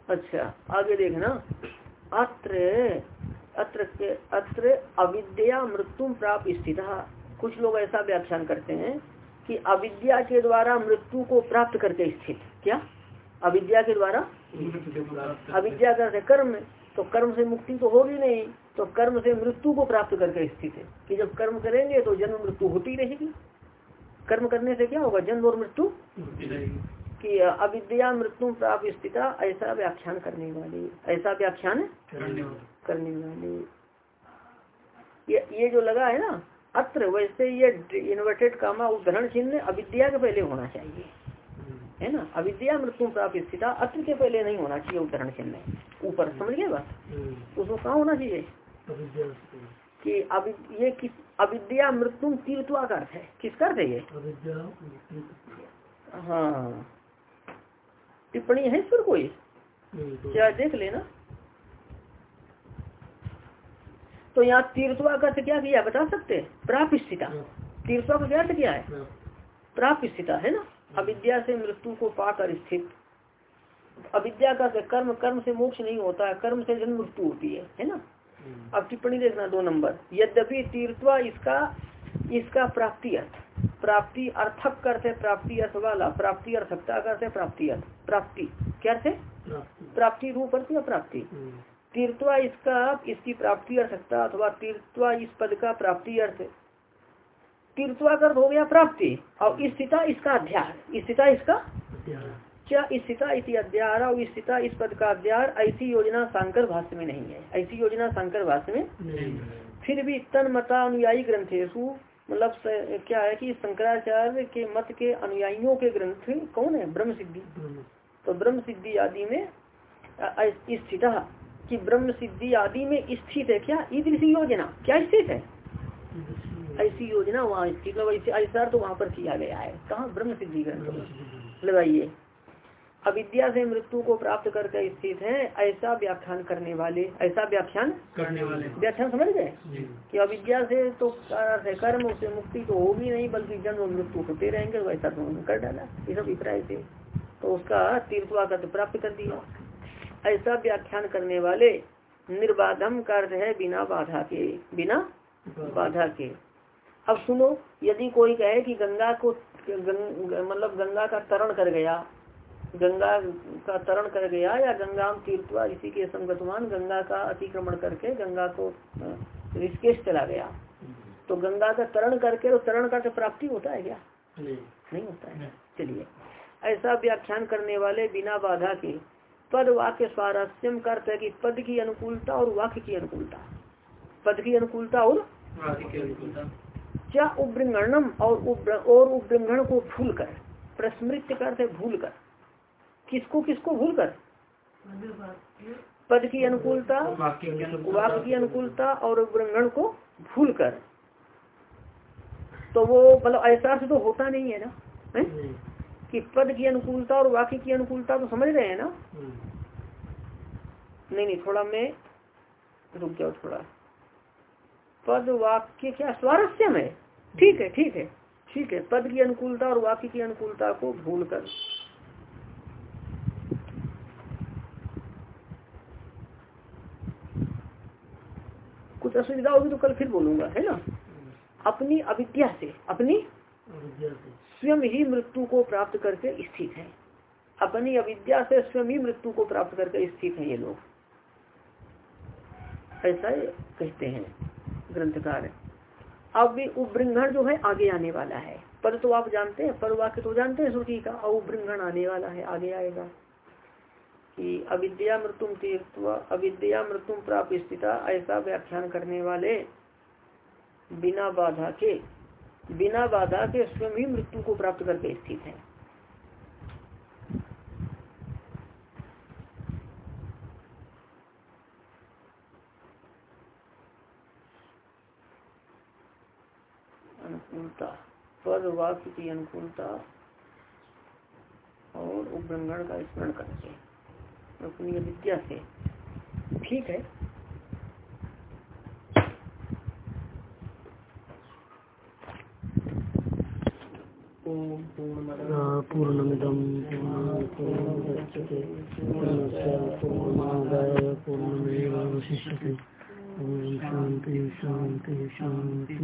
अच्छा आगे देखना। अत्र अत्र अत्र अविद्या मृत्यु प्राप्त स्थित। कुछ लोग ऐसा व्याख्यान करते हैं कि अविद्या के द्वारा मृत्यु को प्राप्त करके स्थित। क्या? अविद्या के द्वारा? अविद्या कर कर्म। तो कर्म से मुक्ति तो होगी नहीं। तो कर्म से मृत्यु को प्राप्त करके स्थित है। कि जब कर्म करेंगे तो जन्म मृत्यु होती रहेगी। कर्म करने से क्या होगा? जन्म और मृत्यु? कि अविद्या मृत्यु प्राप्त स्थित ऐसा व्याख्यान करने वाली। ऐसा व्याख्यान करने वाली। ये ये जो लगा है ना अत्र वैसे ये इन्वर्टेड कामा उदाहरण चिन्ह अविद्या के पहले होना चाहिए। है ना? अविद्या मृत्यु प्राप्त स्थित अत्र के पहले नहीं होना चाहिए उदाहरण चिन्ह ऊपर समझ गए बात? हम्म। उसको कहाँ होना चाहिए? कि अभी ये किस अविद्या मृत्यु तीर्थवा का अर्थ है। किसका अर्थ है ये? हाँ। टिप्पणी है इस पर कोई? क्या देख लेना। तो यहाँ तीर्थवा का अर्थ क्या किया? बता सकते प्राप्त स्थिता। हाँ। तीर्थवा का क्या अर्थ क्या है? हाँ। प्राप्त स्थिता है ना? अविद्या से मृत्यु को पाकर स्थित। अविद्या का कर्म कर्म से मोक्ष नहीं होता है कर्म से जन्म मृत्यु होती है है ना? हम्म। अब टिप्पणी देखना दो नंबर। यद्यपि तीर्थवा इसका इसका प्राप्ति अर्थ। प्राप्ति अर्थक करते प्राप्ति अर्थ वाला प्राप्ति अर्थकता करते प्राप्ति अर्थ। प्राप्ति। क्या अर्थ है? प्राप्ति। रूप अर्थ या प्राप्ति? हम्म। तीर्थवा इसका इसकी प्राप्ति अर्थकता अथवा तीर्थवा इस पद का प्राप्ति अर्थ। तीर्थवाकर्त हो गया प्राप्ति और स्थिता इसका अध्याय स्थिता इसका क्या स्थिता इसी अध्याय और स्थिता इस पद का अध्यार ऐसी योजना शंकर भाष्य में नहीं है। ऐसी योजना शंकर भाष्य में फिर भी तन मता अनुयायी ग्रंथेशु मतलब क्या है कि शंकराचार्य के मत के अनुयायियों के ग्रंथ कौन है? ब्रह्म। सिद्धि तो ब्रह्म सिद्धि आदि में स्थित कि ब्रह्म सिद्धि आदि में स्थित है क्या? ईदृशी योजना। क्या स्थित है? ऐसी योजना वहाँ स्थित वैसे ऐसा तो वहाँ पर किया गया है। कहा? ब्रह्म सिद्धि ग्रंथ लगाइए। अविद्या से मृत्यु को प्राप्त करके स्थित है ऐसा व्याख्यान करने वाले ऐसा व्याख्यान करने वाले। व्याख्यान समझ गए? कि अविद्या से तो कर्म से मुक्ति तो होगी नहीं बल्कि जन्म और मृत्यु होते रहेंगे वैसा तो उन्होंने कर डाला। इस अभिप्राय से तो उसका तीर्थवा का प्राप्त कर दिया। ऐसा व्याख्यान करने वाले निर्बाधम का अर्थ है बिना बाधा के बिना बाधा के। अब सुनो यदि कोई कहे कि गंगा को गंग, मतलब गंगा का तरण कर गया गंगा का तरण कर गया या गंगा तीर्थवा इसी के संगतमान गंगा का अतिक्रमण करके गंगा को ऋषिकेश चला गया तो गंगा का तरण करके तो तरण का तो प्राप्ति होता है क्या? नहीं, नहीं होता है। चलिए ऐसा व्याख्यान करने वाले बिना बाधा के पद वाक्य स्वारस्यम करते कि पद की अनुकूलता और वाक्य की अनुकूलता। पद की अनुकूलता और क्या उपृंगणम और और उपृंगण को भूल कर प्रस्मृत करते भूल कर किसको किसको भूल कर पद की अनुकूलता वाक्य की अनुकूलता और उपृंगण को भूल कर तो वो मतलब ऐसा तो होता नहीं है ना है? कि पद की अनुकूलता और वाक्य की अनुकूलता तो समझ रहे हैं ना? नहीं नहीं थोड़ा मैं रुक जाओ थोड़ा। पद वाक्य क्या स्वारस्य में ठीक है ठीक है ठीक है। पद की अनुकूलता और वाक्य की अनुकूलता को भूल कर कुछ असुविधा होगी तो कल फिर बोलूँगा है ना? अपनी अविद्या से अपनी स्वयं ही मृत्यु को प्राप्त करके स्थित है। अपनी अविद्या से स्वयं ही मृत्यु को प्राप्त करके स्थित है ये लोग। ऐसा कहते हैं। ग्रंथकार अब भी उपृंगण जो है, आगे आने वाला है। पर तो आप जानते हैं पर वाक्य तो जानते हैं श्रुति का। और आने वाला है, आगे आएगा। कि अविद्या मृत्युम तीर्थ अविद्या मृत्युम प्राप्त स्थिता ऐसा व्याख्यान करने वाले बिना बाधा के, बिना बाधा के स्वयं ही मृत्यु को प्राप्त करके स्थित है अनुकूलता पद वाक्य की अनुकूलता और उग्रंगण का स्मरण करके अपनी विद्या से ठीक है पूर्णमिदम पूर्णमुदच्यते पूर्णस्य पूर्णमादाय पूर्णमेवावशिष्यते ओम शांति शांति शांति